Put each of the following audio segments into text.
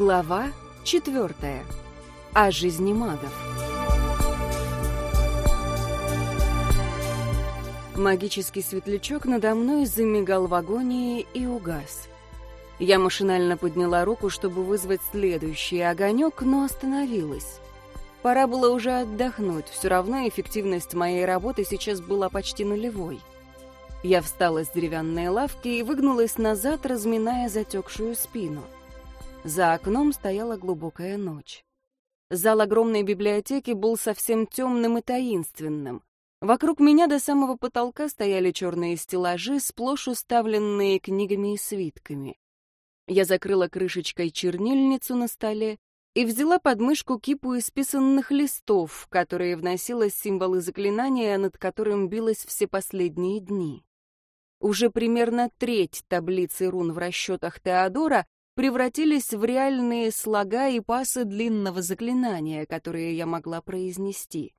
Глава четвертая. О жизни магов. Магический светлячок надо мной замигал в агонии и угас. Я машинально подняла руку, чтобы вызвать следующий огонек, но остановилась. Пора было уже отдохнуть, все равно эффективность моей работы сейчас была почти нулевой. Я встала с деревянной лавки и выгнулась назад, разминая затекшую спину. За окном стояла глубокая ночь. Зал огромной библиотеки был совсем темным и таинственным. Вокруг меня до самого потолка стояли черные стеллажи, сплошь уставленные книгами и свитками. Я закрыла крышечкой чернильницу на столе и взяла под мышку кипу исписанных листов, в которые вносила символы заклинания, над которым билась все последние дни. Уже примерно треть таблицы рун в расчетах Теодора превратились в реальные слога и пасы длинного заклинания, которые я могла произнести.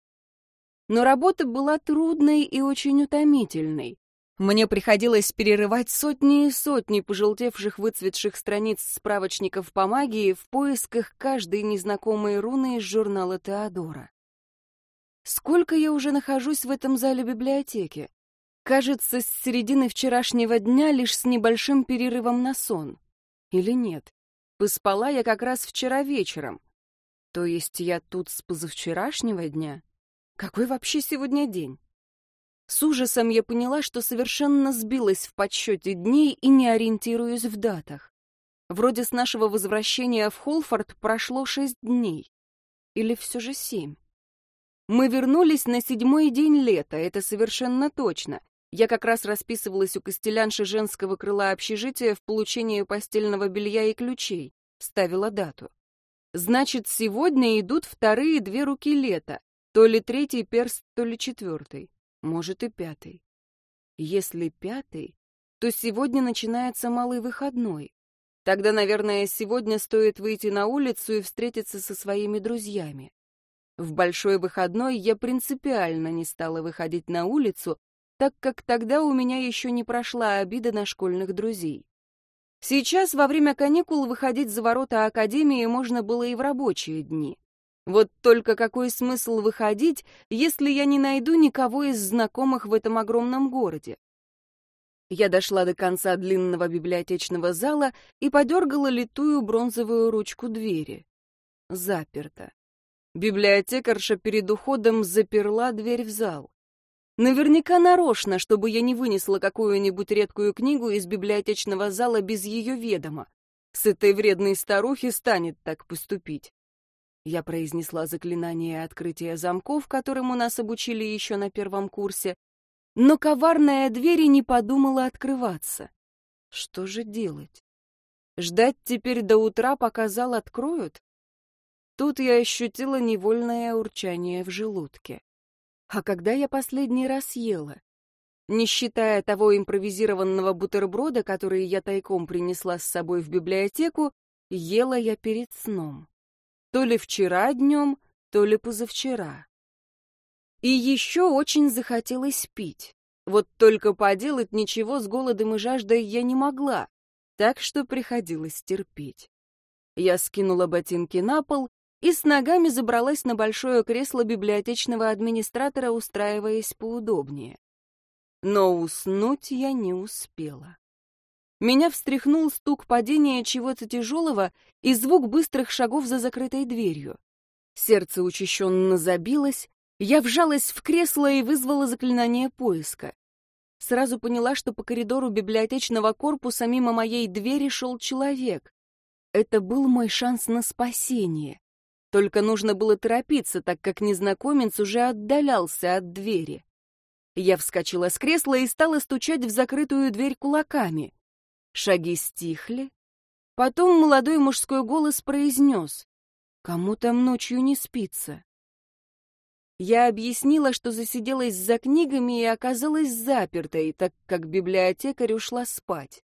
Но работа была трудной и очень утомительной. Мне приходилось перерывать сотни и сотни пожелтевших выцветших страниц справочников по магии в поисках каждой незнакомой руны из журнала Теодора. Сколько я уже нахожусь в этом зале библиотеки? Кажется, с середины вчерашнего дня лишь с небольшим перерывом на сон. Или нет? Поспала я как раз вчера вечером. То есть я тут с позавчерашнего дня? Какой вообще сегодня день? С ужасом я поняла, что совершенно сбилась в подсчете дней и не ориентируюсь в датах. Вроде с нашего возвращения в Холфорд прошло шесть дней. Или все же семь. Мы вернулись на седьмой день лета, это совершенно точно. Я как раз расписывалась у костелянши женского крыла общежития в получении постельного белья и ключей. Ставила дату. Значит, сегодня идут вторые две руки лета. То ли третий перст, то ли четвертый. Может и пятый. Если пятый, то сегодня начинается малый выходной. Тогда, наверное, сегодня стоит выйти на улицу и встретиться со своими друзьями. В большой выходной я принципиально не стала выходить на улицу, так как тогда у меня еще не прошла обида на школьных друзей. Сейчас, во время каникул, выходить за ворота Академии можно было и в рабочие дни. Вот только какой смысл выходить, если я не найду никого из знакомых в этом огромном городе? Я дошла до конца длинного библиотечного зала и подергала литую бронзовую ручку двери. Заперто. Библиотекарша перед уходом заперла дверь в зал. Наверняка нарочно, чтобы я не вынесла какую-нибудь редкую книгу из библиотечного зала без ее ведома. С этой вредной старухи станет так поступить. Я произнесла заклинание открытия замков, которому нас обучили еще на первом курсе, но коварная дверь и не подумала открываться. Что же делать? Ждать теперь до утра, пока зал откроют? Тут я ощутила невольное урчание в желудке. А когда я последний раз ела? Не считая того импровизированного бутерброда, который я тайком принесла с собой в библиотеку, ела я перед сном. То ли вчера днем, то ли позавчера. И еще очень захотелось пить. Вот только поделать ничего с голодом и жаждой я не могла, так что приходилось терпеть. Я скинула ботинки на пол и с ногами забралась на большое кресло библиотечного администратора, устраиваясь поудобнее. Но уснуть я не успела. Меня встряхнул стук падения чего-то тяжелого и звук быстрых шагов за закрытой дверью. Сердце учащенно забилось, я вжалась в кресло и вызвала заклинание поиска. Сразу поняла, что по коридору библиотечного корпуса мимо моей двери шел человек. Это был мой шанс на спасение. Только нужно было торопиться, так как незнакомец уже отдалялся от двери. Я вскочила с кресла и стала стучать в закрытую дверь кулаками. Шаги стихли. Потом молодой мужской голос произнес. «Кому там ночью не спится?» Я объяснила, что засиделась за книгами и оказалась запертой, так как библиотекарь ушла спать.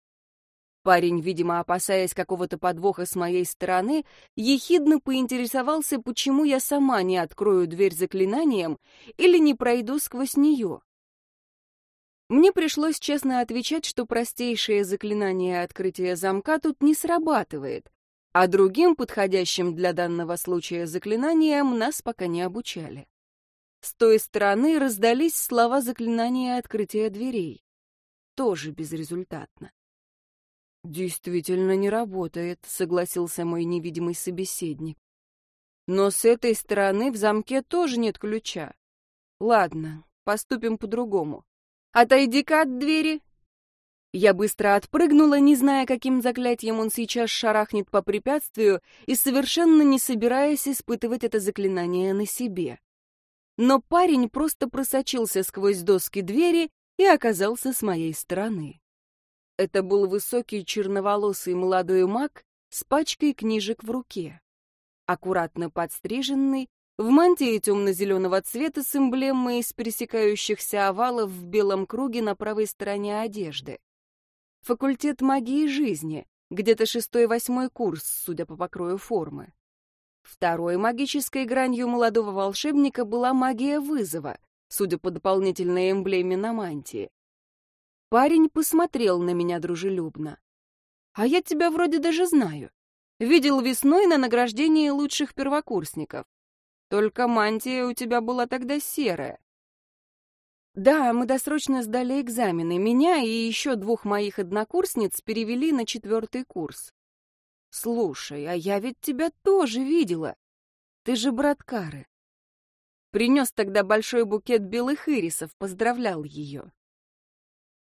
Парень, видимо, опасаясь какого-то подвоха с моей стороны, ехидно поинтересовался, почему я сама не открою дверь заклинанием или не пройду сквозь нее. Мне пришлось честно отвечать, что простейшее заклинание открытия замка тут не срабатывает, а другим подходящим для данного случая заклинаниям нас пока не обучали. С той стороны раздались слова заклинания открытия дверей. Тоже безрезультатно. «Действительно не работает», — согласился мой невидимый собеседник. «Но с этой стороны в замке тоже нет ключа. Ладно, поступим по-другому. Отойди-ка от двери!» Я быстро отпрыгнула, не зная, каким заклятием он сейчас шарахнет по препятствию и совершенно не собираясь испытывать это заклинание на себе. Но парень просто просочился сквозь доски двери и оказался с моей стороны. Это был высокий черноволосый молодой маг с пачкой книжек в руке. Аккуратно подстриженный, в мантии темно-зеленого цвета с эмблемой из пересекающихся овалов в белом круге на правой стороне одежды. Факультет магии жизни, где-то шестой-восьмой курс, судя по покрою формы. Второй магической гранью молодого волшебника была магия вызова, судя по дополнительной эмблеме на мантии. Парень посмотрел на меня дружелюбно. «А я тебя вроде даже знаю. Видел весной на награждении лучших первокурсников. Только мантия у тебя была тогда серая. Да, мы досрочно сдали экзамены. Меня и еще двух моих однокурсниц перевели на четвертый курс. Слушай, а я ведь тебя тоже видела. Ты же брат Кары. Принес тогда большой букет белых ирисов, поздравлял ее.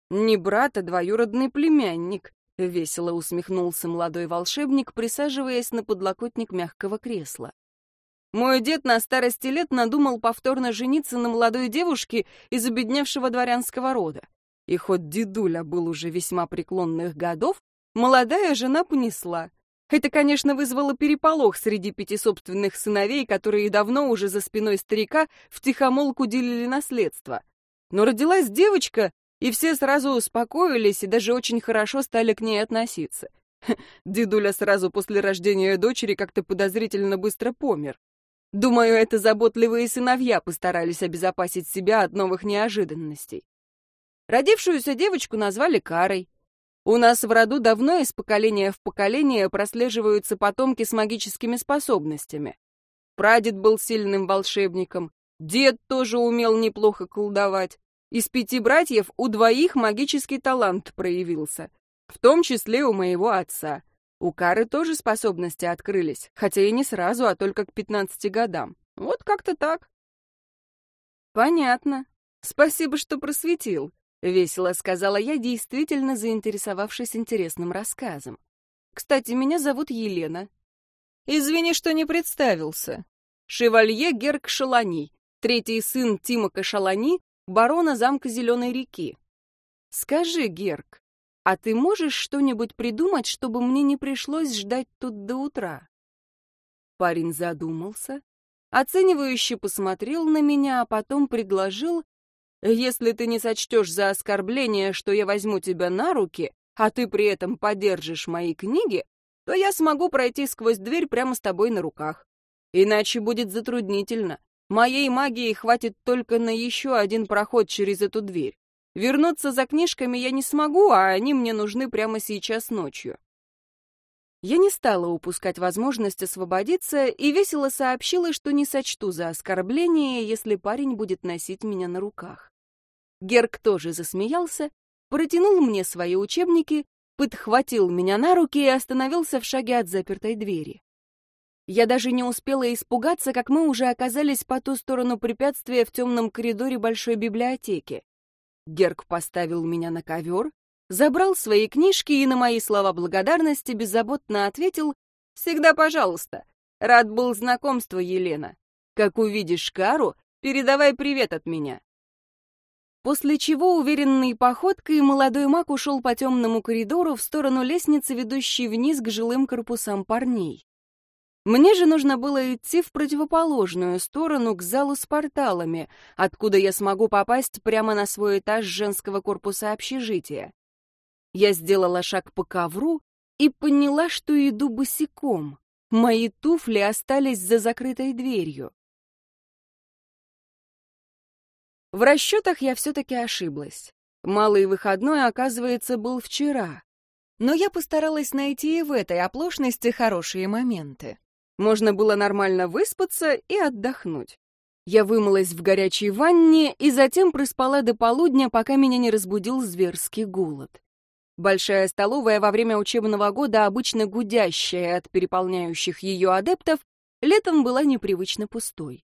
Не брат, а двоюродный племянник, весело усмехнулся молодой волшебник, присаживаясь на подлокотник мягкого кресла. Мой дед на старости лет надумал повторно жениться на молодой девушке из обедневшего дворянского рода. И хоть дедуля был уже весьма преклонных годов, молодая жена понесла. Это, конечно, вызвало переполох среди пяти собственных сыновей, которые давно уже за спиной старика втихомолку делили наследство. Но родилась девочка, и все сразу успокоились и даже очень хорошо стали к ней относиться. Дедуля сразу после рождения дочери как-то подозрительно быстро помер. Думаю, это заботливые сыновья постарались обезопасить себя от новых неожиданностей. Родившуюся девочку назвали Карой. У нас в роду давно из поколения в поколение прослеживаются потомки с магическими способностями. Прадед был сильным волшебником, дед тоже умел неплохо колдовать. Из пяти братьев у двоих магический талант проявился, в том числе у моего отца — у Кары тоже способности открылись, хотя и не сразу, а только к 15 годам. Вот как-то так. Понятно. Спасибо, что просветил, весело сказала я, действительно заинтересовавшись интересным рассказом. Кстати, меня зовут Елена. Извини, что не представился. Шевалье Герк Шалани, третий сын Тимока Шалани, барона замка Зеленой реки. Скажи, Герк, а ты можешь что-нибудь придумать, чтобы мне не пришлось ждать тут до утра?» Парень задумался, оценивающе посмотрел на меня, а потом предложил, «Если ты не сочтешь за оскорбление, что я возьму тебя на руки, а ты при этом подержишь мои книги, то я смогу пройти сквозь дверь прямо с тобой на руках. Иначе будет затруднительно. Моей магии хватит только на еще один проход через эту дверь. Вернуться за книжками я не смогу, а они мне нужны прямо сейчас ночью. Я не стала упускать возможность освободиться и весело сообщила, что не сочту за оскорбление, если парень будет носить меня на руках. Герк тоже засмеялся, протянул мне свои учебники, подхватил меня на руки и остановился в шаге от запертой двери. Я даже не успела испугаться, как мы уже оказались по ту сторону препятствия в темном коридоре большой библиотеки. Герк поставил меня на ковер, забрал свои книжки и на мои слова благодарности беззаботно ответил «Всегда пожалуйста. Рад был знакомству, Елена. Как увидишь Кару, передавай привет от меня». После чего уверенной походкой молодой маг ушел по темному коридору в сторону лестницы, ведущей вниз к жилым корпусам парней. Мне же нужно было идти в противоположную сторону, к залу с порталами, откуда я смогу попасть прямо на свой этаж женского корпуса общежития. Я сделала шаг по ковру и поняла, что иду босиком. Мои туфли остались за закрытой дверью. В расчетах я все-таки ошиблась. Малый выходной, оказывается, был вчера. Но я постаралась найти и в этой оплошности хорошие моменты. Можно было нормально выспаться и отдохнуть. Я вымылась в горячей ванне и затем проспала до полудня, пока меня не разбудил зверский голод. Большая столовая во время учебного года, обычно гудящая от переполняющих ее адептов, летом была непривычно пустой.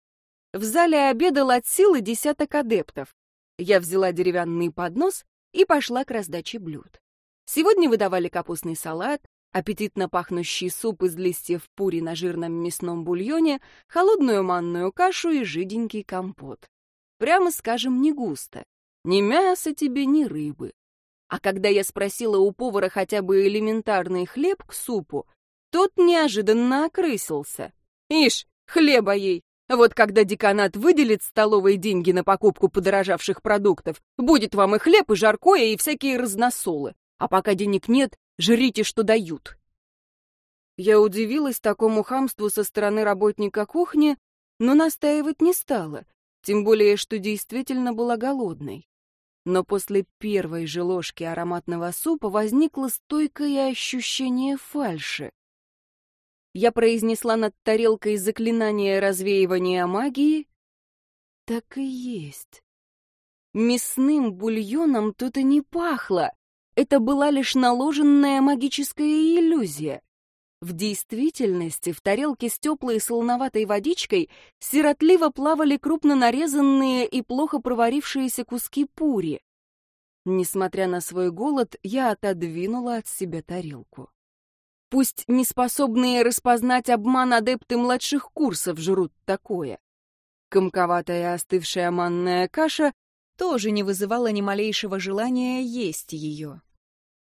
В зале обедал от силы десяток адептов. Я взяла деревянный поднос и пошла к раздаче блюд. Сегодня выдавали капустный салат, аппетитно пахнущий суп из листьев пури на жирном мясном бульоне, холодную манную кашу и жиденький компот. Прямо скажем, не густо. Ни мяса тебе, ни рыбы. А когда я спросила у повара хотя бы элементарный хлеб к супу, тот неожиданно окрысился. Ишь, хлеба ей! Вот когда деканат выделит столовые деньги на покупку подорожавших продуктов, будет вам и хлеб, и жаркое, и всякие разносолы. А пока денег нет, жрите, что дают. Я удивилась такому хамству со стороны работника кухни, но настаивать не стала, тем более, что действительно была голодной. Но после первой же ложки ароматного супа возникло стойкое ощущение фальши. Я произнесла над тарелкой заклинание развеивания магии. Так и есть. Мясным бульоном тут и не пахло, это была лишь наложенная магическая иллюзия. В действительности в тарелке с теплой солоноватой водичкой сиротливо плавали крупно нарезанные и плохо проварившиеся куски пури. Несмотря на свой голод, я отодвинула от себя тарелку. Пусть неспособные распознать обман адепты младших курсов жрут такое. Комковатая остывшая манная каша тоже не вызывала ни малейшего желания есть ее.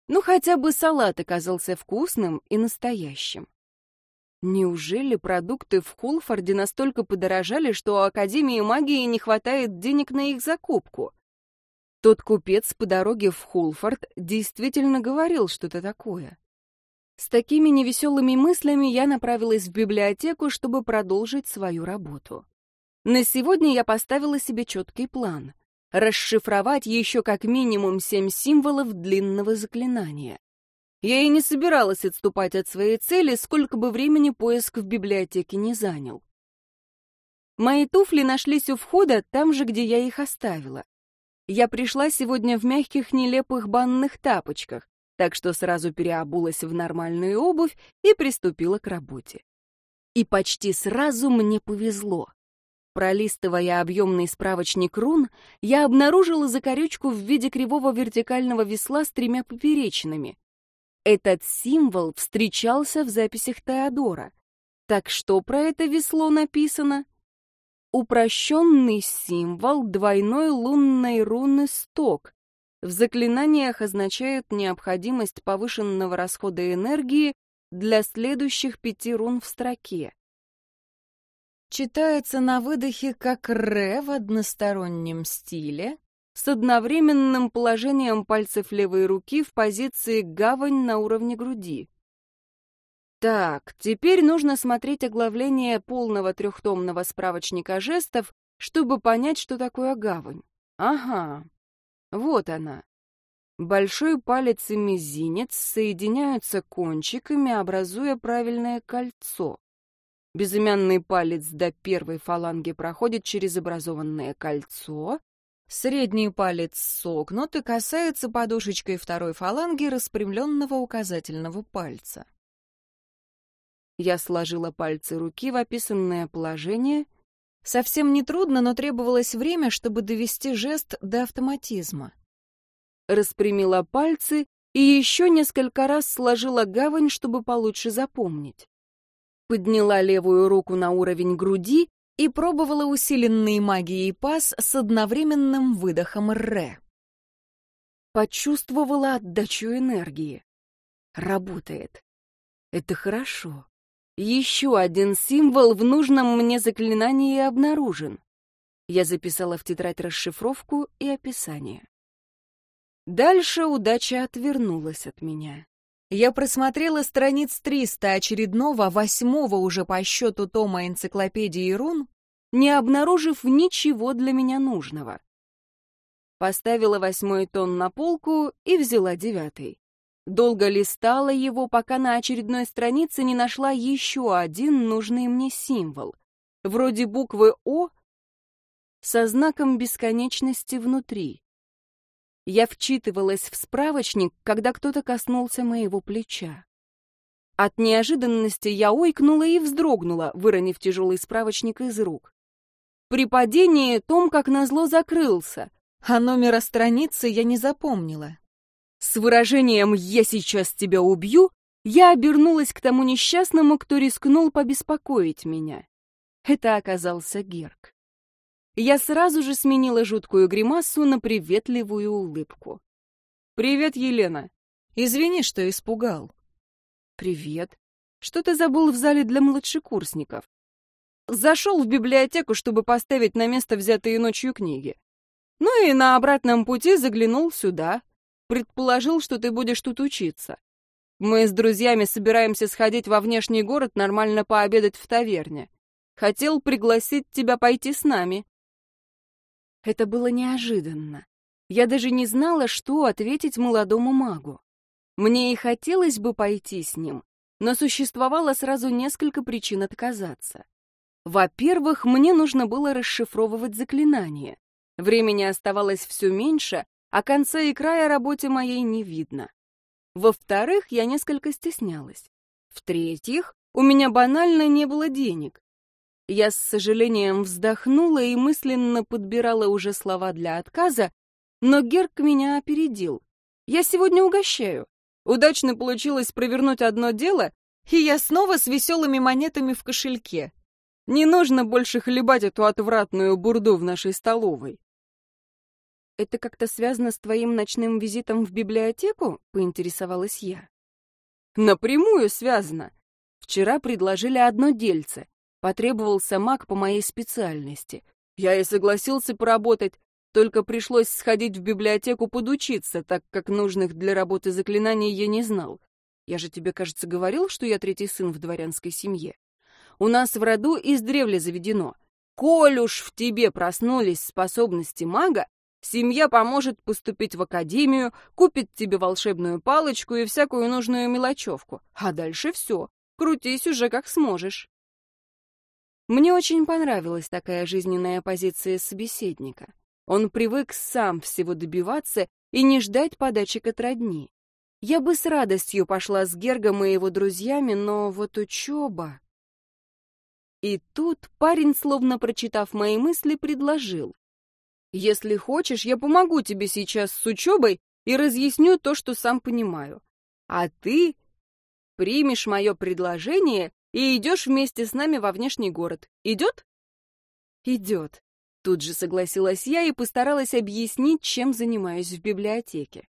Ну, хотя бы салат оказался вкусным и настоящим. Неужели продукты в Холфорде настолько подорожали, что у Академии магии не хватает денег на их закупку? Тот купец по дороге в Холфорд действительно говорил что-то такое. С такими невеселыми мыслями я направилась в библиотеку, чтобы продолжить свою работу. На сегодня я поставила себе четкий план расшифровать еще как минимум семь символов длинного заклинания. Я и не собиралась отступать от своей цели, сколько бы времени поиск в библиотеке не занял. Мои туфли нашлись у входа, там же, где я их оставила. Я пришла сегодня в мягких нелепых банных тапочках, так что сразу переобулась в нормальную обувь и приступила к работе. И почти сразу мне повезло. Пролистывая объемный справочник рун, я обнаружила закорючку в виде кривого вертикального весла с тремя поперечинами. Этот символ встречался в записях Теодора. Так что про это весло написано? Упрощенный символ двойной лунной руны «Сток». В заклинаниях означает необходимость повышенного расхода энергии для следующих пяти рун в строке читается на выдохе как «ре» в одностороннем стиле, с одновременным положением пальцев левой руки в позиции «гавань» на уровне груди. Так, теперь нужно смотреть оглавление полного трехтомного справочника жестов, чтобы понять, что такое гавань. Ага, вот она. Большой палец и мизинец соединяются кончиками, образуя правильное кольцо. Безымянный палец до первой фаланги проходит через образованное кольцо, средний палец согнут и касается подушечкой второй фаланги распрямленного указательного пальца. Я сложила пальцы руки в описанное положение. Совсем нетрудно, но требовалось время, чтобы довести жест до автоматизма. Распрямила пальцы и еще несколько раз сложила гавань, чтобы получше запомнить подняла левую руку на уровень груди и пробовала усиленный магией пас с одновременным выдохом «ре». Почувствовала отдачу энергии. Работает. Это хорошо. Еще один символ в нужном мне заклинании обнаружен. Я записала в тетрадь расшифровку и описание. Дальше удача отвернулась от меня. Я просмотрела страниц 300 очередного, восьмого уже по счету тома энциклопедии рун, не обнаружив ничего для меня нужного. Поставила восьмой тон на полку и взяла девятый. Долго листала его, пока на очередной странице не нашла еще один нужный мне символ. Вроде буквы «О» со знаком бесконечности внутри. Я вчитывалась в справочник, когда кто-то коснулся моего плеча. От неожиданности я ойкнула и вздрогнула, выронив тяжелый справочник из рук. При падении том, как назло, закрылся, а номера страницы я не запомнила. С выражением «я сейчас тебя убью» я обернулась к тому несчастному, кто рискнул побеспокоить меня. Это оказался Герк. Я сразу же сменила жуткую гримасу на приветливую улыбку. «Привет, Елена. Извини, что испугал». «Привет. Что ты забыл в зале для младшекурсников?» «Зашел в библиотеку, чтобы поставить на место взятые ночью книги. Ну и на обратном пути заглянул сюда, Предположил, что ты будешь тут учиться. Мы с друзьями собираемся сходить во внешний город нормально пообедать в таверне. Хотел пригласить тебя пойти с нами. Это было неожиданно. Я даже не знала, что ответить молодому магу. Мне и хотелось бы пойти с ним, но существовало сразу несколько причин отказаться. Во-первых, мне нужно было расшифровывать заклинание. Времени оставалось все меньше, а конца и края работе моей не видно. Во-вторых, я несколько стеснялась. В-третьих, у меня банально не было денег. Я с сожалением вздохнула и мысленно подбирала уже слова для отказа, но Герк меня опередил. Я сегодня угощаю. Удачно получилось провернуть одно дело, и я снова с веселыми монетами в кошельке. Не нужно больше хлебать эту отвратную бурду в нашей столовой. «Это как-то связано с твоим ночным визитом в библиотеку?» — поинтересовалась я. «Напрямую связано. Вчера предложили одно дельце. Потребовался маг по моей специальности. Я и согласился поработать, только пришлось сходить в библиотеку подучиться, так как нужных для работы заклинаний я не знал. Я же тебе, кажется, говорил, что я третий сын в дворянской семье. У нас в роду издревле заведено. Коль уж в тебе проснулись способности мага, Семья поможет поступить в академию, купит тебе волшебную палочку и всякую нужную мелочевку. А дальше все. Крутись уже как сможешь. Мне очень понравилась такая жизненная позиция собеседника. Он привык сам всего добиваться и не ждать подачек от родни. Я бы с радостью пошла с Гергом и его друзьями, но вот учеба... И тут парень, словно прочитав мои мысли, предложил. Если хочешь, я помогу тебе сейчас с учебой и разъясню то, что сам понимаю. А ты примешь мое предложение и идешь вместе с нами во внешний город. Идет? Идет. Тут же согласилась я и постаралась объяснить, чем занимаюсь в библиотеке.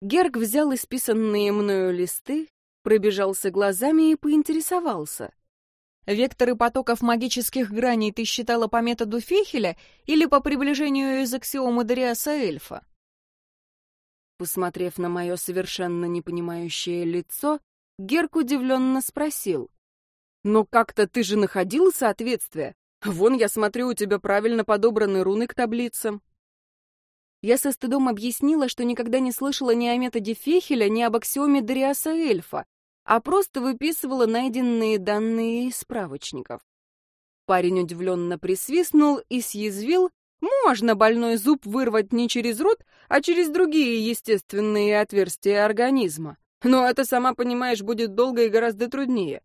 Герг взял исписанные мною листы, пробежался глазами и поинтересовался. Векторы потоков магических граней ты считала по методу Фехеля или по приближению из аксиомы Дариаса Эльфа? Посмотрев на мое совершенно непонимающее лицо, Герк удивленно спросил. «Но как-то ты же находил соответствие? Вон, я смотрю, у тебя правильно подобраны руны к таблицам». Я со стыдом объяснила, что никогда не слышала ни о методе Фехеля, ни об аксиоме Дариаса Эльфа, а просто выписывала найденные данные из справочников. Парень удивленно присвистнул и съязвил, можно больной зуб вырвать не через рот, а через другие естественные отверстия организма. Но это, сама понимаешь, будет долго и гораздо труднее.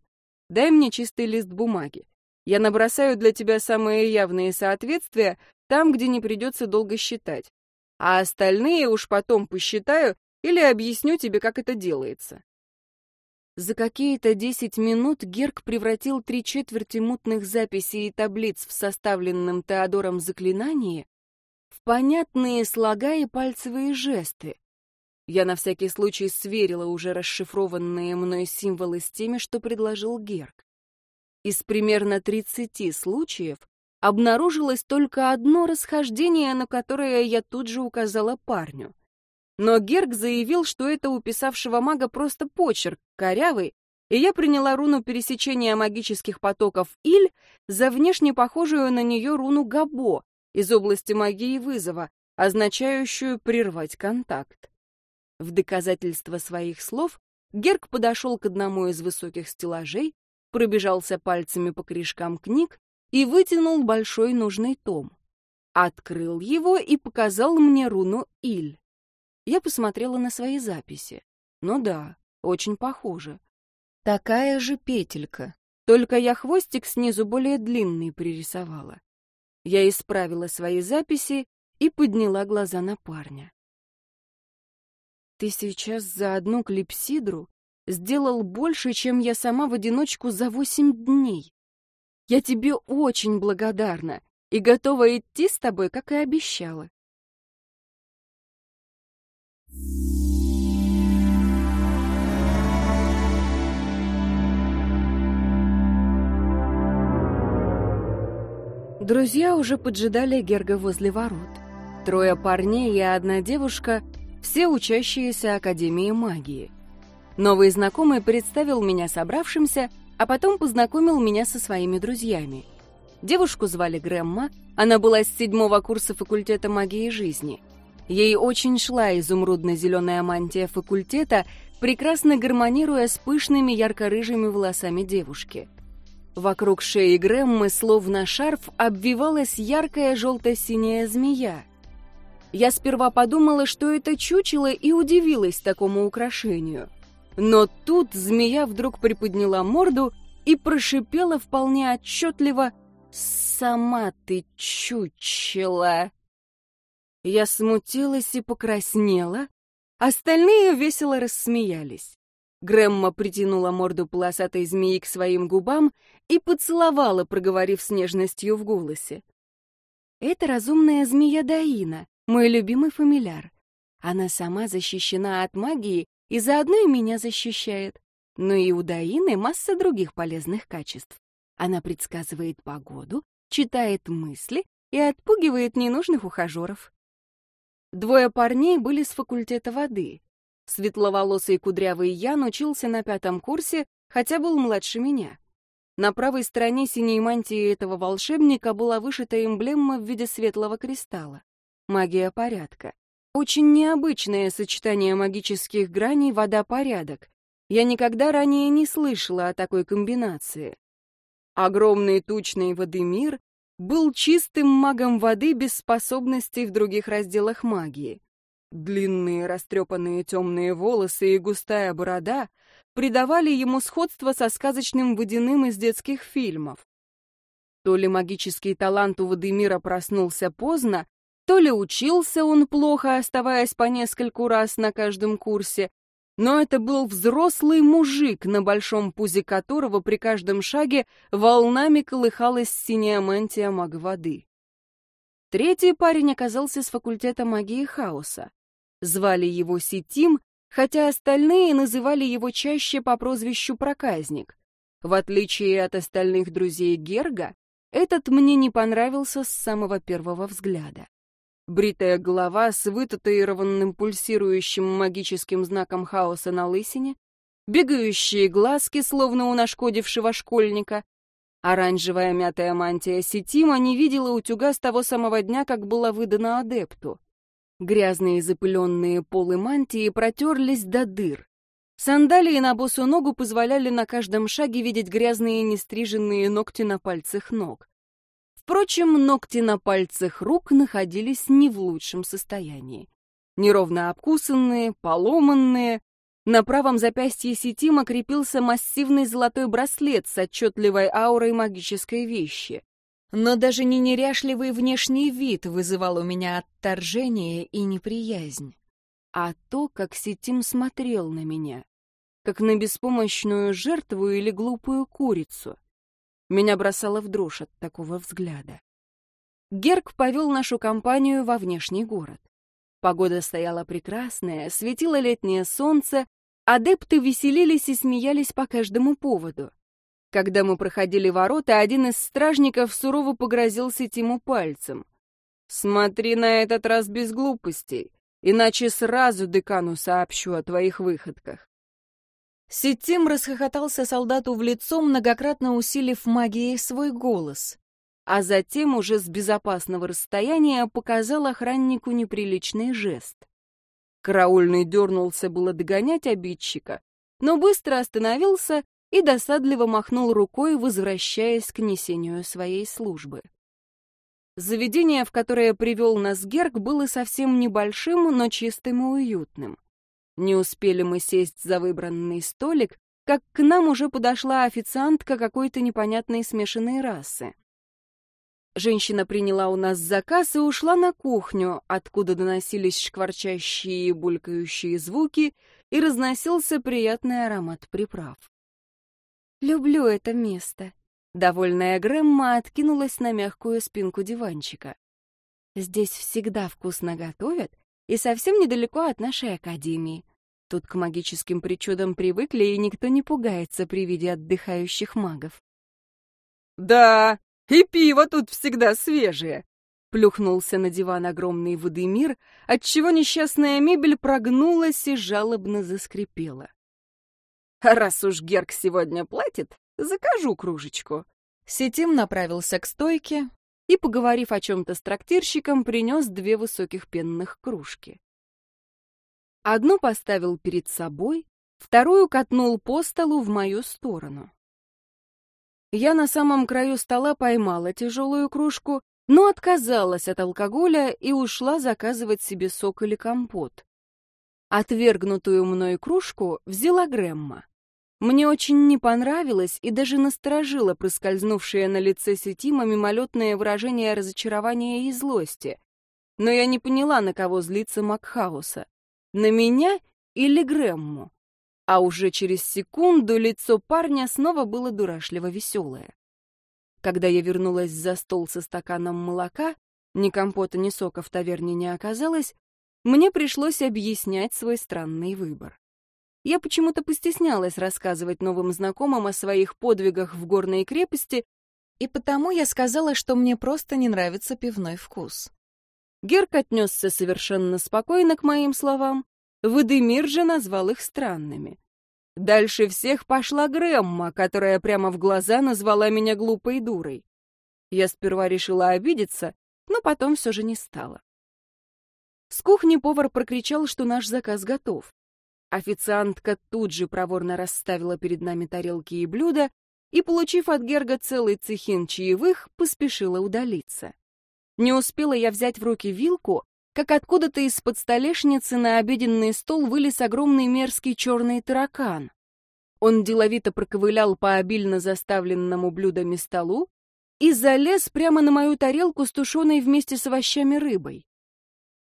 Дай мне чистый лист бумаги. Я набросаю для тебя самые явные соответствия там, где не придется долго считать. А остальные уж потом посчитаю или объясню тебе, как это делается. За какие-то десять минут Герк превратил три четверти мутных записей и таблиц в составленном Теодором заклинании в понятные слога и пальцевые жесты. Я на всякий случай сверила уже расшифрованные мной символы с теми, что предложил Герк. Из примерно тридцати случаев обнаружилось только одно расхождение, на которое я тут же указала парню — но Герк заявил, что это у писавшего мага просто почерк, корявый, и я приняла руну пересечения магических потоков Иль за внешне похожую на нее руну Габо из области магии вызова, означающую прервать контакт. В доказательство своих слов Герк подошел к одному из высоких стеллажей, пробежался пальцами по корешкам книг и вытянул большой нужный том. Открыл его и показал мне руну Иль. Я посмотрела на свои записи. Ну да, очень похоже. Такая же петелька, только я хвостик снизу более длинный пририсовала. Я исправила свои записи и подняла глаза на парня. «Ты сейчас за одну клипсидру сделал больше, чем я сама в одиночку за восемь дней. Я тебе очень благодарна и готова идти с тобой, как и обещала. Друзья уже поджидали Герга возле ворот. Трое парней и одна девушка, все учащиеся Академии магии. Новый знакомый представил меня собравшимся, а потом познакомил меня со своими друзьями. Девушку звали Грэмма, она была с седьмого курса факультета магии жизни. Ей очень шла изумрудно-зеленая мантия факультета, прекрасно гармонируя с пышными ярко-рыжими волосами девушки. Вокруг шеи Грэммы, словно шарф, обвивалась яркая желто-синяя змея. Я сперва подумала, что это чучело, и удивилась такому украшению. Но тут змея вдруг приподняла морду и прошипела вполне отчетливо «Сама ты чучело!». Я смутилась и покраснела, остальные весело рассмеялись. Грэмма притянула морду полосатой змеи к своим губам и поцеловала, проговорив с нежностью в голосе. «Это разумная змея Даина, мой любимый фамиляр. Она сама защищена от магии и заодно и меня защищает. Но и у Даины масса других полезных качеств. Она предсказывает погоду, читает мысли и отпугивает ненужных ухажеров. Двое парней были с факультета воды. Светловолосый кудрявый Ян учился на пятом курсе, хотя был младше меня. На правой стороне синей мантии этого волшебника была вышита эмблема в виде светлого кристалла. Магия порядка. Очень необычное сочетание магических граней вода-порядок. Я никогда ранее не слышала о такой комбинации. Огромный тучный водымир был чистым магом воды без способностей в других разделах магии. Длинные растрепанные темные волосы и густая борода придавали ему сходство со сказочным водяным из детских фильмов. То ли магический талант у Вадимира проснулся поздно, то ли учился он плохо, оставаясь по нескольку раз на каждом курсе, но это был взрослый мужик, на большом пузе которого при каждом шаге волнами колыхалась синяя мантия мага воды. Третий парень оказался с факультета магии хаоса. Звали его Ситим, хотя остальные называли его чаще по прозвищу Проказник. В отличие от остальных друзей Герга, этот мне не понравился с самого первого взгляда. Бритая голова с вытатуированным пульсирующим магическим знаком хаоса на лысине, бегающие глазки, словно у нашкодившего школьника, Оранжевая мятая мантия Ситима не видела утюга с того самого дня, как была выдана адепту. Грязные запыленные полы мантии протерлись до дыр. Сандалии на босу ногу позволяли на каждом шаге видеть грязные нестриженные ногти на пальцах ног. Впрочем, ногти на пальцах рук находились не в лучшем состоянии. Неровно обкусанные, поломанные. На правом запястье Сетима крепился массивный золотой браслет с отчетливой аурой магической вещи. Но даже не неряшливый внешний вид вызывал у меня отторжение и неприязнь, а то, как Сетим смотрел на меня, как на беспомощную жертву или глупую курицу. Меня бросало в дрожь от такого взгляда. Герк повел нашу компанию во внешний город. Погода стояла прекрасная, светило летнее солнце, адепты веселились и смеялись по каждому поводу. Когда мы проходили ворота, один из стражников сурово погрозил Сетиму пальцем. «Смотри на этот раз без глупостей, иначе сразу декану сообщу о твоих выходках». Сетим расхохотался солдату в лицо, многократно усилив магией свой голос, а затем уже с безопасного расстояния показал охраннику неприличный жест. Караульный дернулся было догонять обидчика, но быстро остановился и досадливо махнул рукой, возвращаясь к несению своей службы. Заведение, в которое привел нас Герк, было совсем небольшим, но чистым и уютным. Не успели мы сесть за выбранный столик, как к нам уже подошла официантка какой-то непонятной смешанной расы. Женщина приняла у нас заказ и ушла на кухню, откуда доносились шкварчащие и булькающие звуки и разносился приятный аромат приправ. «Люблю это место», — довольная Грэмма откинулась на мягкую спинку диванчика. «Здесь всегда вкусно готовят и совсем недалеко от нашей академии. Тут к магическим причудам привыкли, и никто не пугается при виде отдыхающих магов». «Да, и пиво тут всегда свежее!» Плюхнулся на диван огромный Вадимир, отчего несчастная мебель прогнулась и жалобно заскрипела. «Раз уж Герк сегодня платит, закажу кружечку». Сетим направился к стойке и, поговорив о чем-то с трактирщиком, принес две высоких пенных кружки. Одну поставил перед собой, вторую катнул по столу в мою сторону. Я на самом краю стола поймала тяжелую кружку, но отказалась от алкоголя и ушла заказывать себе сок или компот. Отвергнутую мной кружку взяла Грэмма. Мне очень не понравилось и даже насторожило проскользнувшее на лице Сетима мимолетное выражение разочарования и злости. Но я не поняла, на кого злится Макхауса. На меня или Грэмму? а уже через секунду лицо парня снова было дурашливо веселое. Когда я вернулась за стол со стаканом молока, ни компота, ни сока в таверне не оказалось, мне пришлось объяснять свой странный выбор. Я почему-то постеснялась рассказывать новым знакомым о своих подвигах в горной крепости, и потому я сказала, что мне просто не нравится пивной вкус. Герк отнесся совершенно спокойно к моим словам, Вадимир же назвал их странными. Дальше всех пошла Грэмма, которая прямо в глаза назвала меня глупой дурой. Я сперва решила обидеться, но потом все же не стала. С кухни повар прокричал, что наш заказ готов. Официантка тут же проворно расставила перед нами тарелки и блюда и, получив от Герга целый цехин чаевых, поспешила удалиться. Не успела я взять в руки вилку, как откуда-то из-под столешницы на обеденный стол вылез огромный мерзкий черный таракан. Он деловито проковылял по обильно заставленному блюдами столу и залез прямо на мою тарелку с тушеной вместе с овощами рыбой.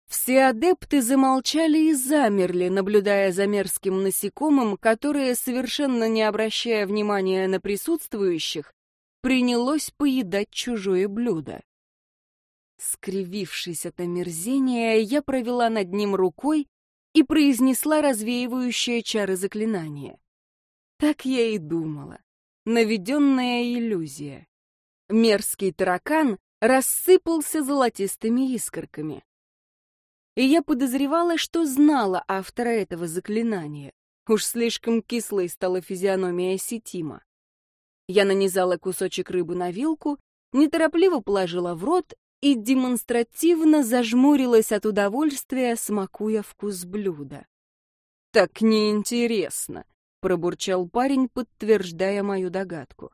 Все адепты замолчали и замерли, наблюдая за мерзким насекомым, которое, совершенно не обращая внимания на присутствующих, принялось поедать чужое блюдо. Скривившись от омерзения, я провела над ним рукой и произнесла развеивающее чары заклинание. Так я и думала. Наведенная иллюзия. Мерзкий таракан рассыпался золотистыми искорками. И я подозревала, что знала автора этого заклинания. Уж слишком кислой стала физиономия Сетима. Я нанизала кусочек рыбы на вилку, неторопливо положила в рот и демонстративно зажмурилась от удовольствия, смакуя вкус блюда. «Так неинтересно», — пробурчал парень, подтверждая мою догадку.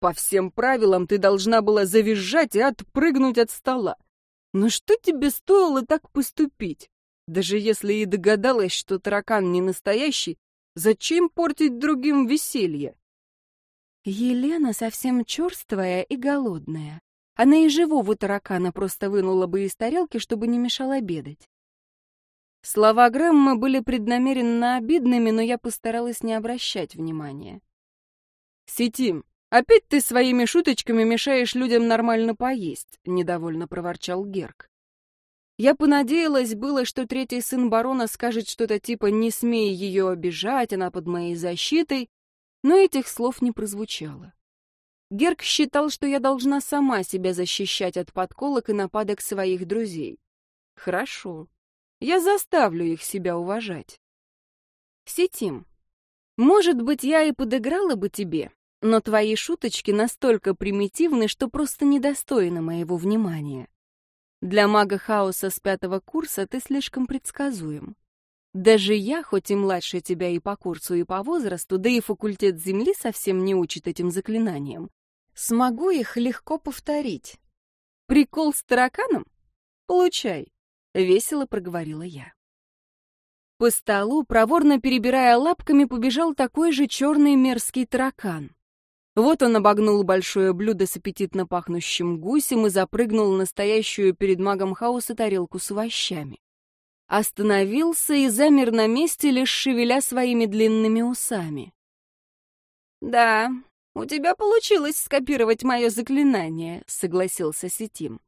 «По всем правилам ты должна была завизжать и отпрыгнуть от стола. Но что тебе стоило так поступить? Даже если и догадалась, что таракан не настоящий, зачем портить другим веселье?» Елена совсем черствая и голодная. Она и живого таракана просто вынула бы из тарелки, чтобы не мешал обедать. Слова Грэмма были преднамеренно обидными, но я постаралась не обращать внимания. «Сетим, опять ты своими шуточками мешаешь людям нормально поесть», — недовольно проворчал Герк. Я понадеялась было, что третий сын барона скажет что-то типа «не смей ее обижать, она под моей защитой», но этих слов не прозвучало. Герк считал, что я должна сама себя защищать от подколок и нападок своих друзей. Хорошо. Я заставлю их себя уважать. Сетим, может быть, я и подыграла бы тебе, но твои шуточки настолько примитивны, что просто недостойны моего внимания. Для мага хаоса с пятого курса ты слишком предсказуем. Даже я, хоть и младше тебя и по курсу, и по возрасту, да и факультет Земли совсем не учит этим заклинаниям, смогу их легко повторить. Прикол с тараканом? Получай, — весело проговорила я. По столу, проворно перебирая лапками, побежал такой же черный мерзкий таракан. Вот он обогнул большое блюдо с аппетитно пахнущим гусем и запрыгнул настоящую перед магом хаоса тарелку с овощами. Остановился и замер на месте, лишь шевеля своими длинными усами. «Да, у тебя получилось скопировать мое заклинание», — согласился Сетим.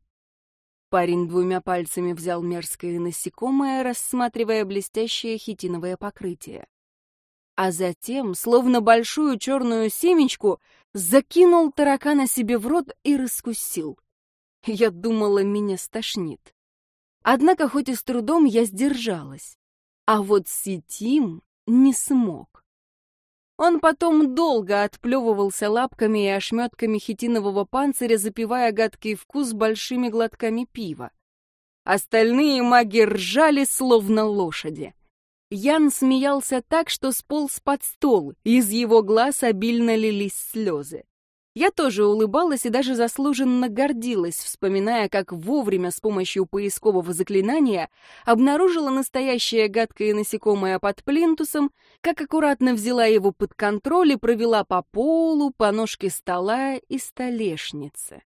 Парень двумя пальцами взял мерзкое насекомое, рассматривая блестящее хитиновое покрытие а затем, словно большую черную семечку, закинул таракана себе в рот и раскусил. Я думала, меня стошнит. Однако, хоть и с трудом, я сдержалась. А вот Сетим не смог. Он потом долго отплевывался лапками и ошметками хитинового панциря, запивая гадкий вкус большими глотками пива. Остальные маги ржали, словно лошади. Ян смеялся так, что сполз под стол, из его глаз обильно лились слезы. Я тоже улыбалась и даже заслуженно гордилась, вспоминая, как вовремя с помощью поискового заклинания обнаружила настоящее гадкое насекомое под плинтусом, как аккуратно взяла его под контроль и провела по полу, по ножке стола и столешницы.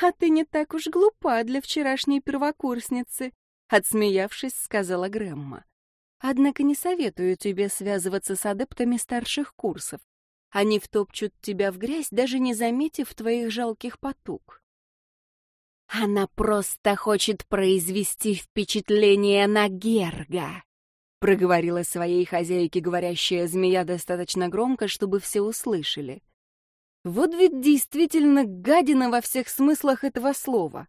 «А ты не так уж глупа для вчерашней первокурсницы», — отсмеявшись, сказала Грэмма. Однако не советую тебе связываться с адептами старших курсов. Они втопчут тебя в грязь, даже не заметив твоих жалких потуг. Она просто хочет произвести впечатление на Герга, проговорила своей хозяйке говорящая змея достаточно громко, чтобы все услышали. Вот ведь действительно гадина во всех смыслах этого слова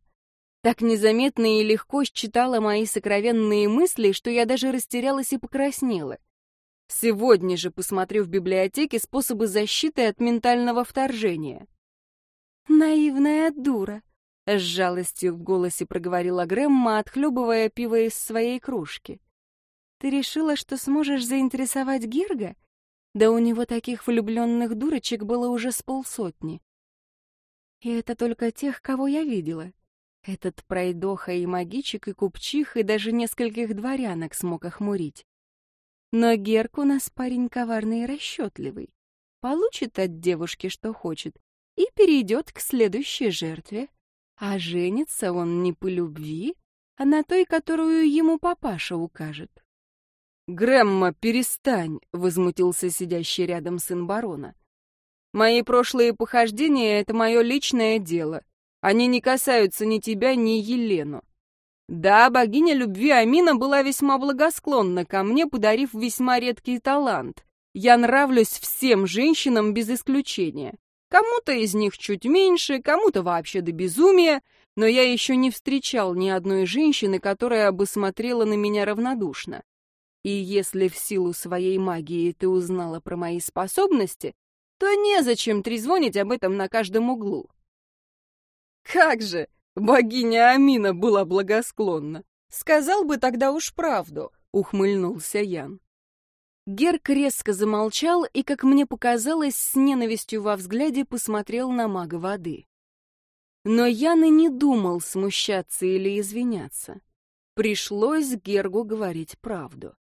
так незаметно и легко считала мои сокровенные мысли, что я даже растерялась и покраснела. Сегодня же посмотрю в библиотеке способы защиты от ментального вторжения. «Наивная дура», — с жалостью в голосе проговорила Грэмма, отхлебывая пиво из своей кружки. «Ты решила, что сможешь заинтересовать Герга? Да у него таких влюбленных дурочек было уже с полсотни. И это только тех, кого я видела. Этот пройдоха и магичек, и купчих, и даже нескольких дворянок смог охмурить. Но Герк у нас парень коварный и расчетливый. Получит от девушки, что хочет, и перейдет к следующей жертве. А женится он не по любви, а на той, которую ему папаша укажет. «Грэмма, перестань!» — возмутился сидящий рядом сын барона. «Мои прошлые похождения — это мое личное дело. Они не касаются ни тебя, ни Елену. Да, богиня любви Амина была весьма благосклонна ко мне, подарив весьма редкий талант. Я нравлюсь всем женщинам без исключения. Кому-то из них чуть меньше, кому-то вообще до безумия, но я еще не встречал ни одной женщины, которая бы смотрела на меня равнодушно. И если в силу своей магии ты узнала про мои способности, то незачем трезвонить об этом на каждом углу. Как же, богиня Амина была благосклонна. Сказал бы тогда уж правду, ухмыльнулся Ян. Герк резко замолчал и, как мне показалось, с ненавистью во взгляде посмотрел на мага воды. Но Ян и не думал смущаться или извиняться. Пришлось Гергу говорить правду.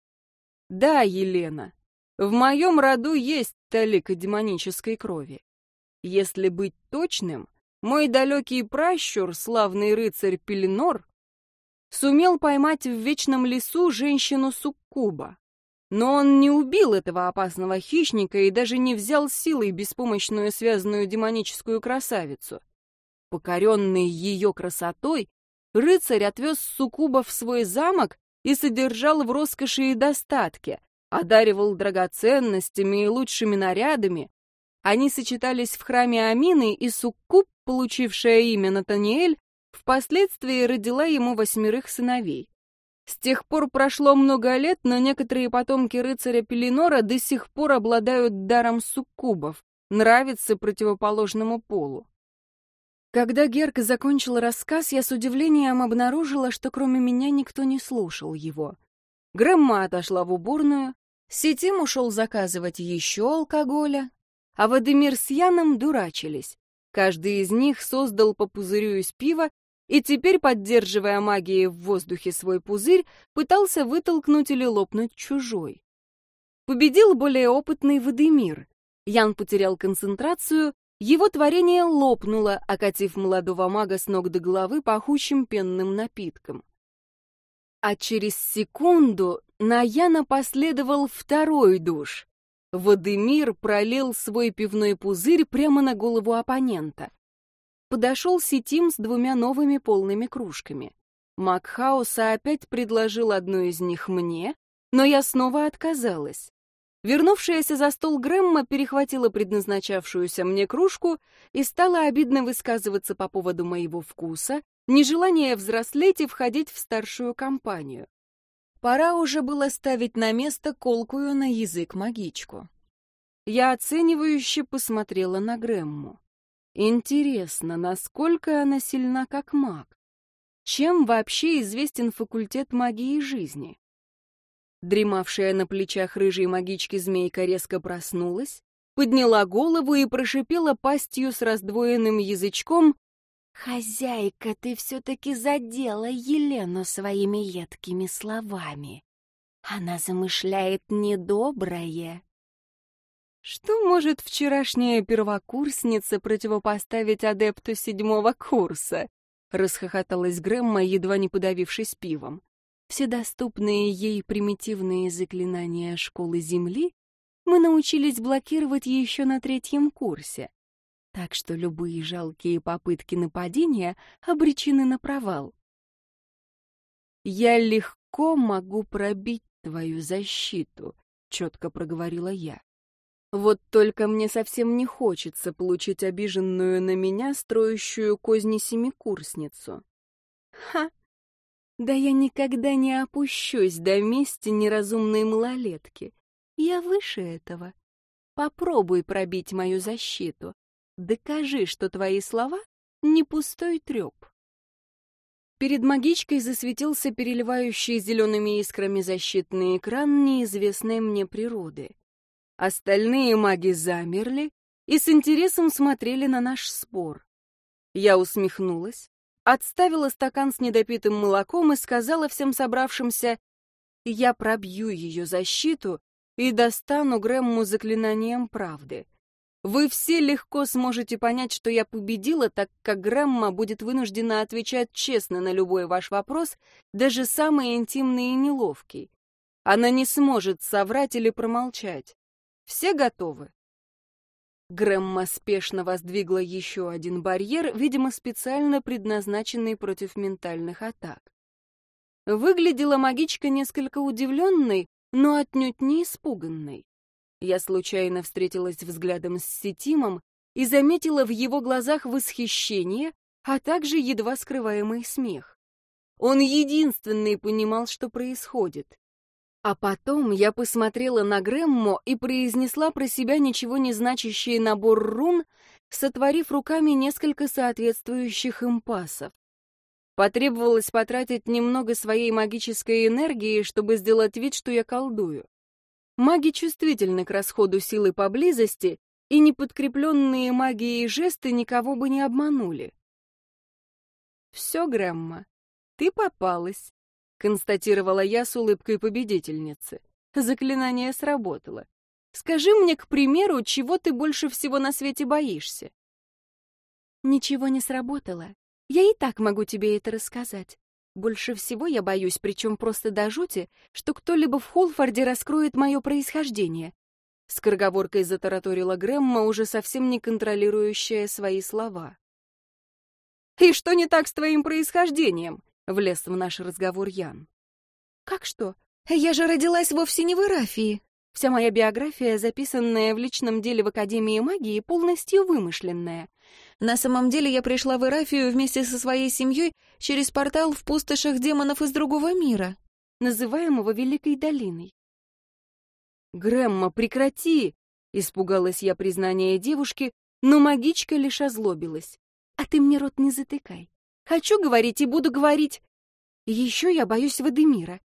«Да, Елена, в моем роду есть талика демонической крови. Если быть точным, мой далекий пращур, славный рыцарь Пеленор, сумел поймать в вечном лесу женщину Суккуба. Но он не убил этого опасного хищника и даже не взял силой беспомощную связанную демоническую красавицу. Покоренный ее красотой, рыцарь отвез Суккуба в свой замок и содержал в роскоши и достатке, одаривал драгоценностями и лучшими нарядами. Они сочетались в храме Амины, и Суккуб получившая имя Натаниэль, впоследствии родила ему восьмерых сыновей. С тех пор прошло много лет, но некоторые потомки рыцаря Пеленора до сих пор обладают даром суккубов, нравится противоположному полу. Когда Герка закончил рассказ, я с удивлением обнаружила, что кроме меня никто не слушал его. Грэмма отошла в уборную, Сетим ушел заказывать еще алкоголя, а Вадимир с Яном дурачились. Каждый из них создал по пузырю из пива и теперь, поддерживая магией в воздухе свой пузырь, пытался вытолкнуть или лопнуть чужой. Победил более опытный Вадимир. Ян потерял концентрацию, его творение лопнуло, окатив молодого мага с ног до головы пахучим пенным напитком. А через секунду на Яна последовал второй душ. Вадимир пролил свой пивной пузырь прямо на голову оппонента. Подошел Сетим с двумя новыми полными кружками. Маг Хаоса опять предложил одну из них мне, но я снова отказалась. Вернувшаяся за стол Грэмма перехватила предназначавшуюся мне кружку и стала обидно высказываться по поводу моего вкуса, нежелания взрослеть и входить в старшую компанию. Пора уже было ставить на место колкую на язык магичку. Я оценивающе посмотрела на Грэмму. Интересно, насколько она сильна как маг? Чем вообще известен факультет магии жизни? Дремавшая на плечах рыжей магички змейка резко проснулась, подняла голову и прошипела пастью с раздвоенным язычком «Хозяйка, ты все-таки задела Елену своими едкими словами. Она замышляет недоброе». Что может вчерашняя первокурсница противопоставить адепту седьмого курса? Расхохоталась Грэмма, едва не подавившись пивом. Все доступные ей примитивные заклинания школы Земли мы научились блокировать еще на третьем курсе так что любые жалкие попытки нападения обречены на провал. «Я легко могу пробить твою защиту», — четко проговорила я. «Вот только мне совсем не хочется получить обиженную на меня, строящую козни семикурсницу». «Ха! Да я никогда не опущусь до мести неразумной малолетки. Я выше этого. Попробуй пробить мою защиту. Докажи, что твои слова — не пустой треп. Перед магичкой засветился переливающий зелеными искрами защитный экран неизвестной мне природы. Остальные маги замерли и с интересом смотрели на наш спор. Я усмехнулась, отставила стакан с недопитым молоком и сказала всем собравшимся, «Я пробью ее защиту и достану Грэмму заклинанием правды. Вы все легко сможете понять, что я победила, так как Грамма будет вынуждена отвечать честно на любой ваш вопрос, даже самый интимный и неловкий. Она не сможет соврать или промолчать. Все готовы?» Грэмма спешно воздвигла еще один барьер, видимо, специально предназначенный против ментальных атак. Выглядела магичка несколько удивленной, но отнюдь не испуганной. Я случайно встретилась взглядом с Сетимом и заметила в его глазах восхищение, а также едва скрываемый смех. Он единственный понимал, что происходит. А потом я посмотрела на Грэммо и произнесла про себя ничего не значащий набор рун, сотворив руками несколько соответствующих импасов. Потребовалось потратить немного своей магической энергии, чтобы сделать вид, что я колдую. Маги чувствительны к расходу силы поблизости, и неподкрепленные магией жесты никого бы не обманули. «Все, Грэмма, ты попалась», — констатировала я с улыбкой победительницы. Заклинание сработало. «Скажи мне, к примеру, чего ты больше всего на свете боишься?» «Ничего не сработало. Я и так могу тебе это рассказать. Больше всего я боюсь, причем просто до жути, что кто-либо в Холфорде раскроет мое происхождение. Скороговоркой затараторила Грэмма, уже совсем не контролирующая свои слова. «И что не так с твоим происхождением?» — влез в наш разговор Ян. «Как что? Я же родилась вовсе не в Ирафии. Вся моя биография, записанная в личном деле в Академии магии, полностью вымышленная. На самом деле я пришла в Ирафию вместе со своей семьей через портал в пустошах демонов из другого мира, называемого Великой Долиной. «Грэмма, прекрати!» — испугалась я признания девушки, но магичка лишь озлобилась. «А ты мне рот не затыкай. Хочу говорить и буду говорить. Еще я боюсь Вадемира.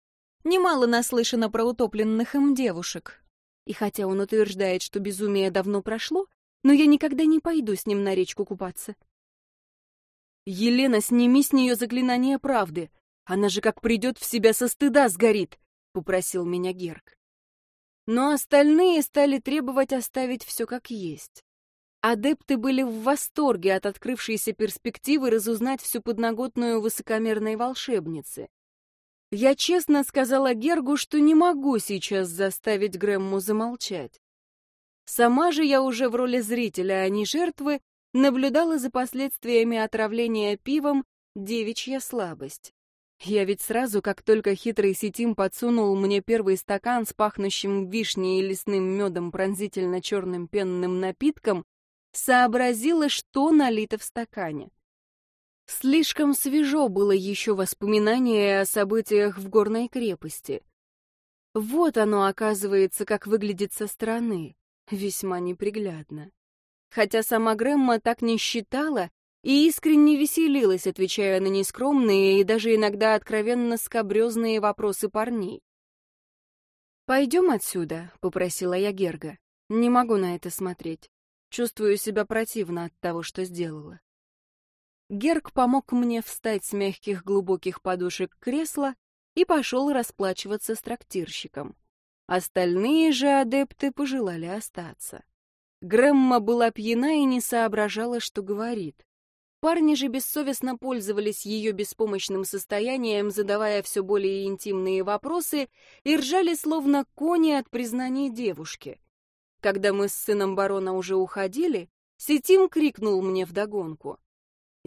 Немало наслышано про утопленных им девушек. И хотя он утверждает, что безумие давно прошло, но я никогда не пойду с ним на речку купаться. «Елена, сними с нее заклинание правды. Она же как придет в себя со стыда сгорит», — попросил меня Герк. Но остальные стали требовать оставить все как есть. Адепты были в восторге от открывшейся перспективы разузнать всю подноготную высокомерной волшебницы. Я честно сказала Гергу, что не могу сейчас заставить Грэмму замолчать. Сама же я уже в роли зрителя, а не жертвы, наблюдала за последствиями отравления пивом девичья слабость. Я ведь сразу, как только хитрый сетим подсунул мне первый стакан с пахнущим вишней и лесным медом пронзительно черным пенным напитком, сообразила, что налито в стакане. Слишком свежо было еще воспоминание о событиях в горной крепости. Вот оно, оказывается, как выглядит со стороны. Весьма неприглядно. Хотя сама Грэмма так не считала и искренне веселилась, отвечая на нескромные и даже иногда откровенно скобрезные вопросы парней. «Пойдем отсюда», — попросила я Герга. «Не могу на это смотреть. Чувствую себя противно от того, что сделала». Герк помог мне встать с мягких глубоких подушек кресла и пошел расплачиваться с трактирщиком. Остальные же адепты пожелали остаться. Грэмма была пьяна и не соображала, что говорит. Парни же бессовестно пользовались ее беспомощным состоянием, задавая все более интимные вопросы, и ржали словно кони от признаний девушки. Когда мы с сыном барона уже уходили, Сетим крикнул мне вдогонку.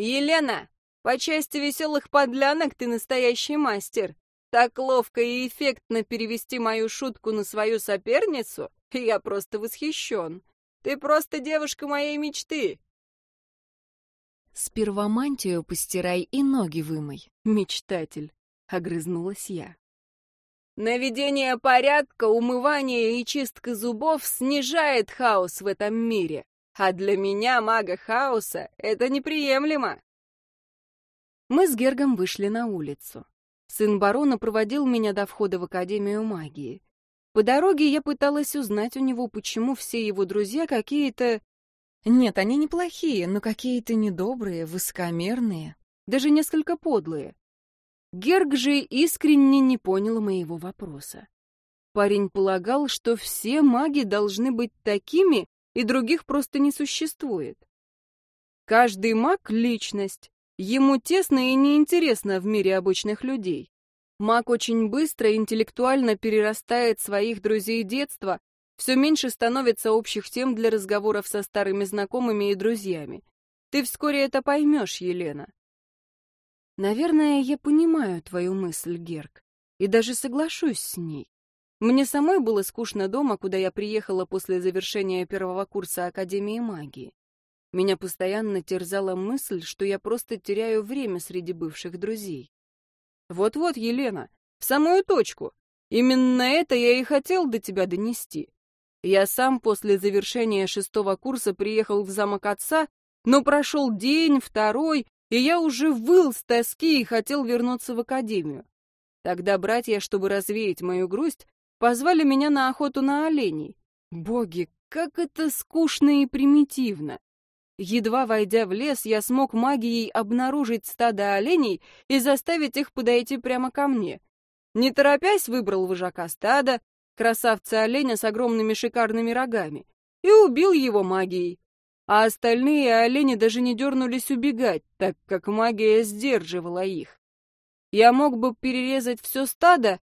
«Елена, по части веселых подлянок ты настоящий мастер. Так ловко и эффектно перевести мою шутку на свою соперницу, я просто восхищен. Ты просто девушка моей мечты!» «Сперва мантию постирай и ноги вымой, мечтатель», — огрызнулась я. «Наведение порядка, умывание и чистка зубов снижает хаос в этом мире. А для меня, мага хаоса, это неприемлемо. Мы с Гергом вышли на улицу. Сын барона проводил меня до входа в Академию магии. По дороге я пыталась узнать у него, почему все его друзья какие-то... Нет, они неплохие, но какие-то недобрые, высокомерные, даже несколько подлые. Герг же искренне не понял моего вопроса. Парень полагал, что все маги должны быть такими, и других просто не существует. Каждый маг — личность. Ему тесно и неинтересно в мире обычных людей. Маг очень быстро интеллектуально перерастает своих друзей детства, все меньше становится общих тем для разговоров со старыми знакомыми и друзьями. Ты вскоре это поймешь, Елена. Наверное, я понимаю твою мысль, Герк, и даже соглашусь с ней. Мне самой было скучно дома, куда я приехала после завершения первого курса Академии магии. Меня постоянно терзала мысль, что я просто теряю время среди бывших друзей. Вот-вот, Елена, в самую точку. Именно это я и хотел до тебя донести. Я сам после завершения шестого курса приехал в замок отца, но прошел день, второй, и я уже выл с тоски и хотел вернуться в академию. Тогда братья, чтобы развеять мою грусть, Позвали меня на охоту на оленей. Боги, как это скучно и примитивно. Едва войдя в лес, я смог магией обнаружить стадо оленей и заставить их подойти прямо ко мне. Не торопясь, выбрал вожака стада, красавца-оленя с огромными шикарными рогами, и убил его магией. А остальные олени даже не дернулись убегать, так как магия сдерживала их. Я мог бы перерезать все стадо,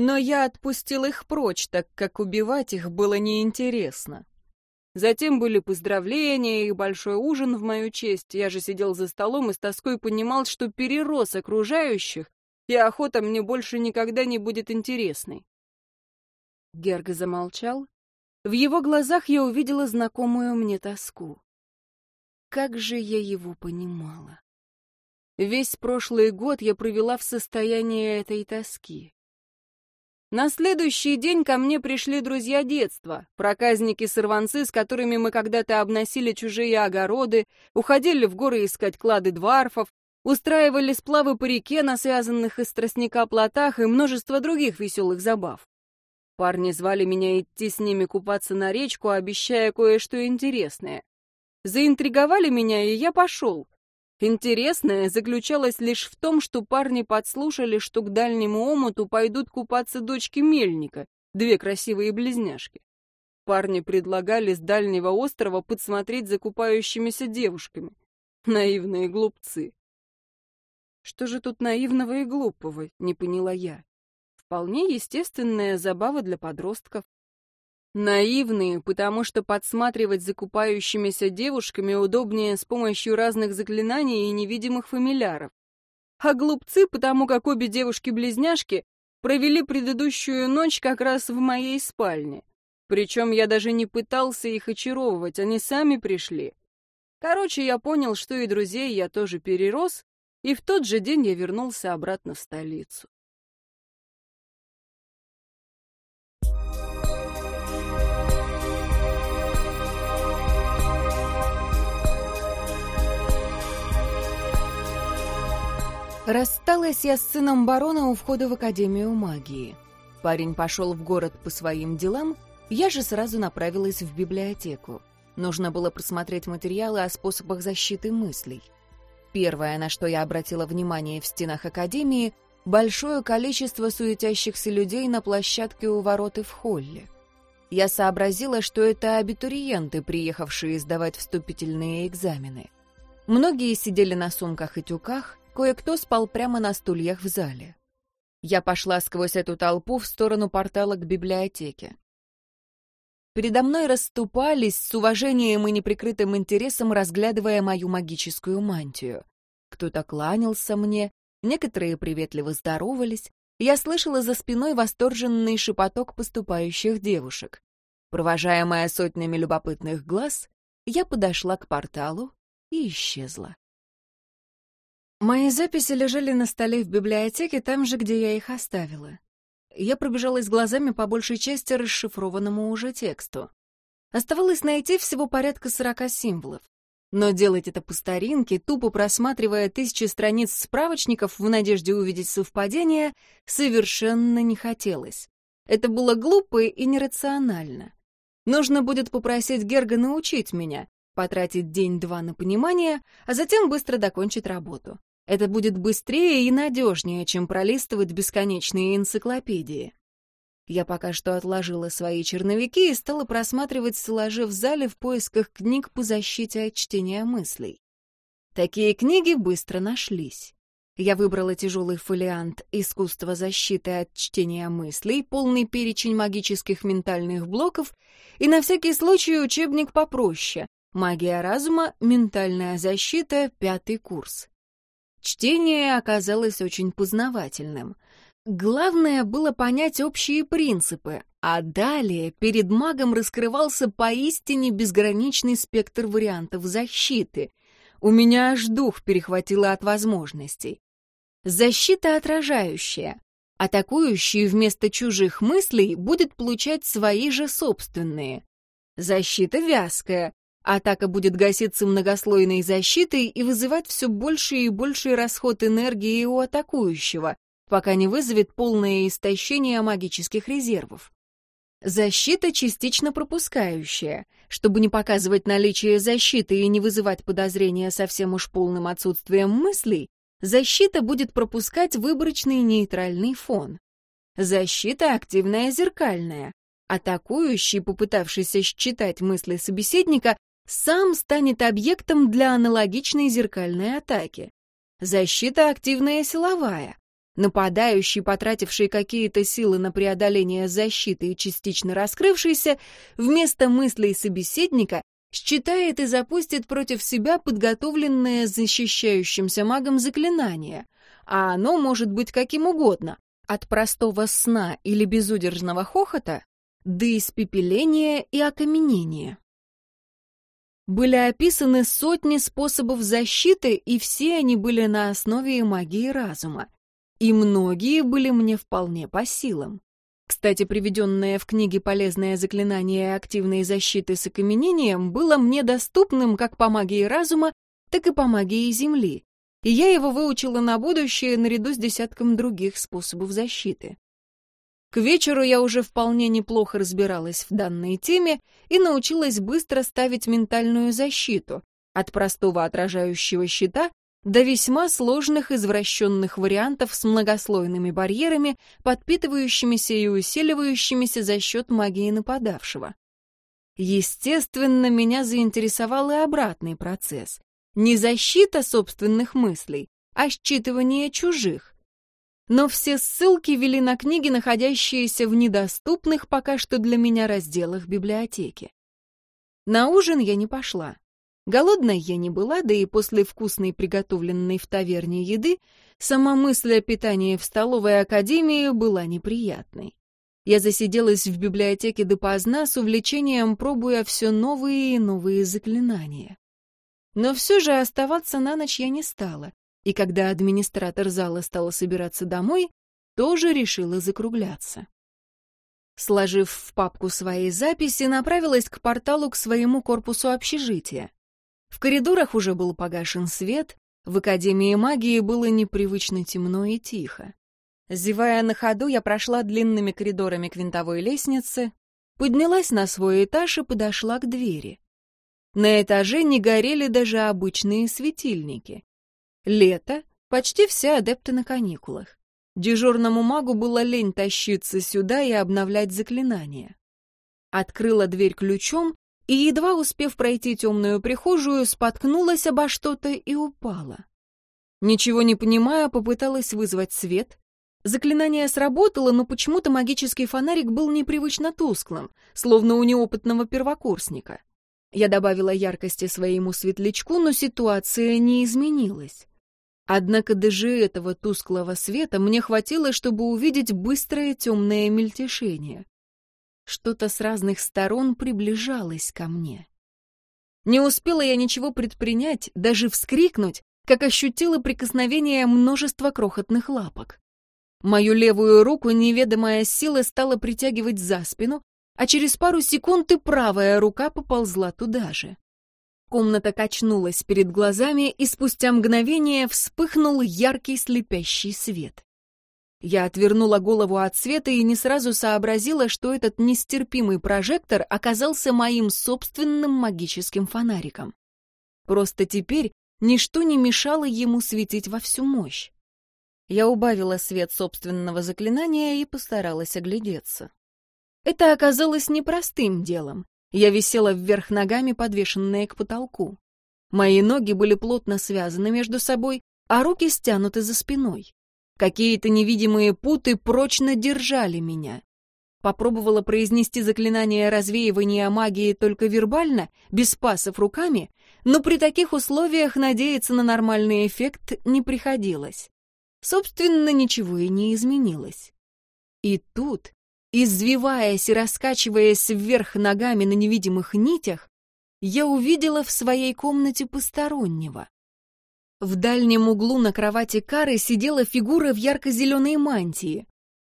но я отпустил их прочь, так как убивать их было неинтересно. Затем были поздравления и большой ужин в мою честь. Я же сидел за столом и с тоской понимал, что перерос окружающих, и охота мне больше никогда не будет интересной. Герга замолчал. В его глазах я увидела знакомую мне тоску. Как же я его понимала. Весь прошлый год я провела в состоянии этой тоски. На следующий день ко мне пришли друзья детства, проказники-сорванцы, с которыми мы когда-то обносили чужие огороды, уходили в горы искать клады дварфов, устраивали сплавы по реке на связанных из тростника плотах и множество других веселых забав. Парни звали меня идти с ними купаться на речку, обещая кое-что интересное. Заинтриговали меня, и я пошел. Интересное заключалось лишь в том, что парни подслушали, что к дальнему омуту пойдут купаться дочки Мельника, две красивые близняшки. Парни предлагали с дальнего острова подсмотреть за купающимися девушками. Наивные глупцы. Что же тут наивного и глупого, не поняла я. Вполне естественная забава для подростков. Наивные, потому что подсматривать за купающимися девушками удобнее с помощью разных заклинаний и невидимых фамиляров. А глупцы, потому как обе девушки-близняшки провели предыдущую ночь как раз в моей спальне. Причем я даже не пытался их очаровывать, они сами пришли. Короче, я понял, что и друзей я тоже перерос, и в тот же день я вернулся обратно в столицу. Рассталась я с сыном барона у входа в Академию магии. Парень пошел в город по своим делам, я же сразу направилась в библиотеку. Нужно было просмотреть материалы о способах защиты мыслей. Первое, на что я обратила внимание в стенах Академии, большое количество суетящихся людей на площадке у ворот и в холле. Я сообразила, что это абитуриенты, приехавшие сдавать вступительные экзамены. Многие сидели на сумках и тюках, Кое-кто спал прямо на стульях в зале. Я пошла сквозь эту толпу в сторону портала к библиотеке. Передо мной расступались с уважением и неприкрытым интересом, разглядывая мою магическую мантию. Кто-то кланялся мне, некоторые приветливо здоровались. Я слышала за спиной восторженный шепоток поступающих девушек. Провожаемая сотнями любопытных глаз, я подошла к порталу и исчезла. Мои записи лежали на столе в библиотеке, там же, где я их оставила. Я пробежалась глазами по большей части расшифрованному уже тексту. Оставалось найти всего порядка сорока символов. Но делать это по старинке, тупо просматривая тысячи страниц справочников в надежде увидеть совпадения, совершенно не хотелось. Это было глупо и нерационально. Нужно будет попросить Герга научить меня, потратить день-два на понимание, а затем быстро докончить работу. Это будет быстрее и надежнее, чем пролистывать бесконечные энциклопедии. Я пока что отложила свои черновики и стала просматривать стеллажи в зале в поисках книг по защите от чтения мыслей. Такие книги быстро нашлись. Я выбрала тяжелый фолиант «Искусство защиты от чтения мыслей», полный перечень магических ментальных блоков и на всякий случай учебник попроще «Магия разума. Ментальная защита. Пятый курс». Чтение оказалось очень познавательным. Главное было понять общие принципы, а далее перед магом раскрывался поистине безграничный спектр вариантов защиты. У меня аж дух перехватило от возможностей. Защита отражающая. Атакующий вместо чужих мыслей будет получать свои же собственные. Защита вязкая. Атака будет гаситься многослойной защитой и вызывать все больший и больший расход энергии у атакующего, пока не вызовет полное истощение магических резервов. Защита частично пропускающая. Чтобы не показывать наличие защиты и не вызывать подозрения совсем уж полным отсутствием мыслей, защита будет пропускать выборочный нейтральный фон. Защита активная зеркальная. Атакующий, попытавшийся считать мысли собеседника, сам станет объектом для аналогичной зеркальной атаки. Защита активная силовая. Нападающий, потративший какие-то силы на преодоление защиты и частично раскрывшийся, вместо мыслей собеседника считает и запустит против себя подготовленное защищающимся магом заклинание, а оно может быть каким угодно, от простого сна или безудержного хохота до испепеления и окаменения были описаны сотни способов защиты, и все они были на основе магии разума. И многие были мне вполне по силам. Кстати, приведенное в книге полезное заклинание активной защиты с окаменением было мне доступным как по магии разума, так и по магии Земли. и я его выучила на будущее наряду с десятком других способов защиты. К вечеру я уже вполне неплохо разбиралась в данной теме и научилась быстро ставить ментальную защиту, от простого отражающего щита до весьма сложных извращенных вариантов с многослойными барьерами, подпитывающимися и усиливающимися за счет магии нападавшего. Естественно, меня заинтересовал и обратный процесс. Не защита собственных мыслей, а считывание чужих. Но все ссылки вели на книги, находящиеся в недоступных пока что для меня разделах библиотеки. На ужин я не пошла. Голодной я не была, да и после вкусной приготовленной в таверне еды сама мысль о питании в столовой академии была неприятной. Я засиделась в библиотеке допоздна с увлечением, пробуя все новые и новые заклинания. Но все же оставаться на ночь я не стала, и когда администратор зала стала собираться домой, тоже решила закругляться. Сложив в папку свои записи, направилась к порталу к своему корпусу общежития. В коридорах уже был погашен свет, в Академии магии было непривычно темно и тихо. Зевая на ходу, я прошла длинными коридорами к винтовой лестнице, поднялась на свой этаж и подошла к двери. На этаже не горели даже обычные светильники. Лето, почти все адепты на каникулах. Дежурному магу было лень тащиться сюда и обновлять заклинания. Открыла дверь ключом и, едва успев пройти темную прихожую, споткнулась обо что-то и упала. Ничего не понимая, попыталась вызвать свет, Заклинание сработало, но почему-то магический фонарик был непривычно тусклым, словно у неопытного первокурсника. Я добавила яркости своему светлячку, но ситуация не изменилась. Однако даже этого тусклого света мне хватило, чтобы увидеть быстрое темное мельтешение. Что-то с разных сторон приближалось ко мне. Не успела я ничего предпринять, даже вскрикнуть, как ощутила прикосновение множества крохотных лапок. Мою левую руку неведомая сила стала притягивать за спину, а через пару секунд и правая рука поползла туда же. Комната качнулась перед глазами, и спустя мгновение вспыхнул яркий слепящий свет. Я отвернула голову от света и не сразу сообразила, что этот нестерпимый прожектор оказался моим собственным магическим фонариком. Просто теперь ничто не мешало ему светить во всю мощь. Я убавила свет собственного заклинания и постаралась оглядеться. Это оказалось непростым делом. Я висела вверх ногами, подвешенная к потолку. Мои ноги были плотно связаны между собой, а руки стянуты за спиной. Какие-то невидимые путы прочно держали меня. Попробовала произнести заклинание развеивания магии только вербально, без пасов руками, но при таких условиях надеяться на нормальный эффект не приходилось. Собственно, ничего и не изменилось. И тут, извиваясь и раскачиваясь вверх ногами на невидимых нитях, я увидела в своей комнате постороннего. В дальнем углу на кровати Кары сидела фигура в ярко-зеленой мантии.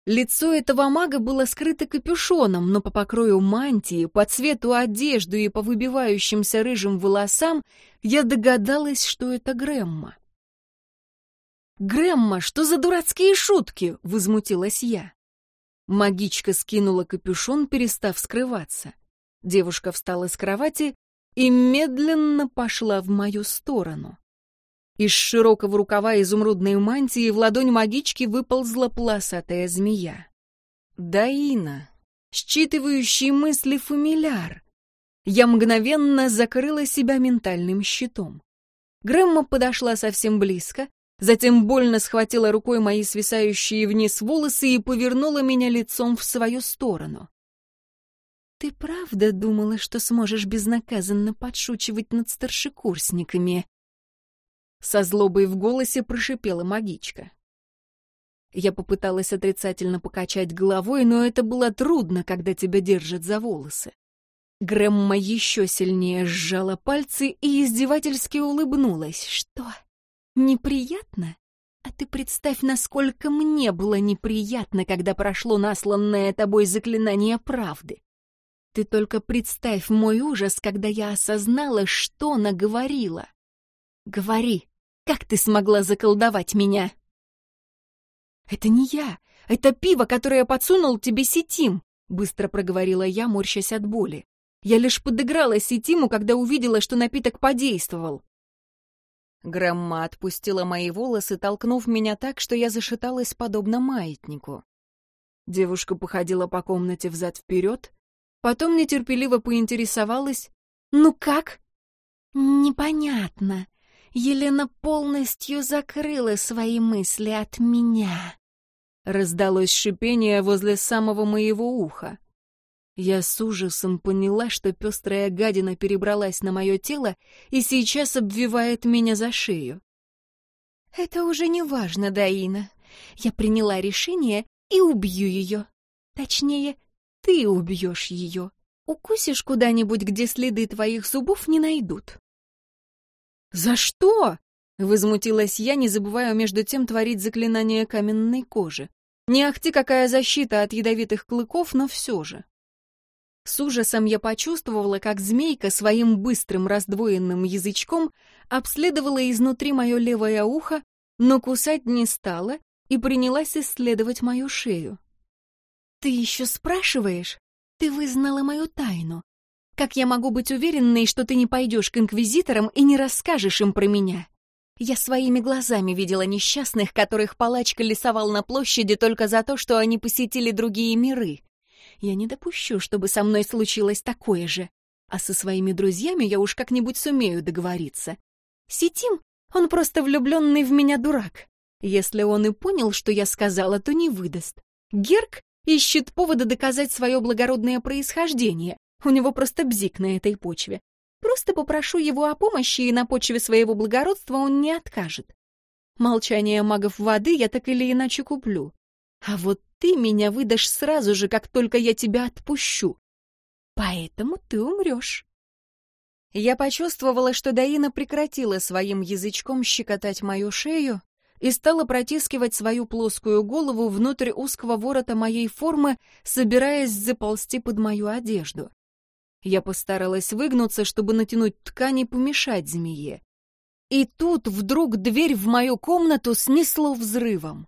Лицо этого мага было скрыто капюшоном, но по покрою мантии, по цвету одежды и по выбивающимся рыжим волосам я догадалась, что это Грэмма. «Грэмма, что за дурацкие шутки?» — возмутилась я. Магичка скинула капюшон, перестав скрываться. Девушка встала с кровати и медленно пошла в мою сторону. Из широкого рукава изумрудной мантии в ладонь магички выползла полосатая змея. Даина, считывающий мысли фамиляр. Я мгновенно закрыла себя ментальным щитом. Грэмма подошла совсем близко, Затем больно схватила рукой мои свисающие вниз волосы и повернула меня лицом в свою сторону. «Ты правда думала, что сможешь безнаказанно подшучивать над старшекурсниками?» Со злобой в голосе прошипела магичка. Я попыталась отрицательно покачать головой, но это было трудно, когда тебя держат за волосы. Грэмма еще сильнее сжала пальцы и издевательски улыбнулась. «Что? Неприятно? А ты представь, насколько мне было неприятно, когда прошло насланное тобой заклинание правды. Ты только представь мой ужас, когда я осознала, что наговорила. Говори, Как ты смогла заколдовать меня?» «Это не я. Это пиво, которое подсунул тебе Сетим», — быстро проговорила я, морщась от боли. «Я лишь подыграла Сетиму, когда увидела, что напиток подействовал». Грамма отпустила мои волосы, толкнув меня так, что я зашаталась подобно маятнику. Девушка походила по комнате взад-вперед, потом нетерпеливо поинтересовалась «Ну как?» «Непонятно. Елена полностью закрыла свои мысли от меня». Раздалось шипение возле самого моего уха. Я с ужасом поняла, что пестрая гадина перебралась на мое тело и сейчас обвивает меня за шею. «Это уже не важно, Даина. Я приняла решение и убью ее. Точнее, ты убьешь ее. Укусишь куда-нибудь, где следы твоих зубов не найдут». «За что?» — возмутилась я, не забывая между тем творить заклинание каменной кожи. Не ахти какая защита от ядовитых клыков, но все же. С ужасом я почувствовала, как змейка своим быстрым раздвоенным язычком обследовала изнутри мое левое ухо, но кусать не стала и принялась исследовать мою шею. «Ты еще спрашиваешь? Ты вызнала мою тайну. Как я могу быть уверенной, что ты не пойдешь к инквизиторам и не расскажешь им про меня? Я своими глазами видела несчастных, которых палачка лесовал на площади только за то, что они посетили другие миры. Я не допущу, чтобы со мной случилось такое же. А со своими друзьями я уж как-нибудь сумею договориться. Сетим, он просто влюбленный в меня дурак. Если он и понял, что я сказала, то не выдаст. Герк ищет повода доказать свое благородное происхождение. У него просто бзик на этой почве. Просто попрошу его о помощи, и на почве своего благородства он не откажет. Молчание магов воды я так или иначе куплю. А вот ты меня выдашь сразу же, как только я тебя отпущу. Поэтому ты умрешь. Я почувствовала, что Даина прекратила своим язычком щекотать мою шею и стала протискивать свою плоскую голову внутрь узкого ворота моей формы, собираясь заползти под мою одежду. Я постаралась выгнуться, чтобы натянуть ткань и помешать змее. И тут вдруг дверь в мою комнату снесло взрывом.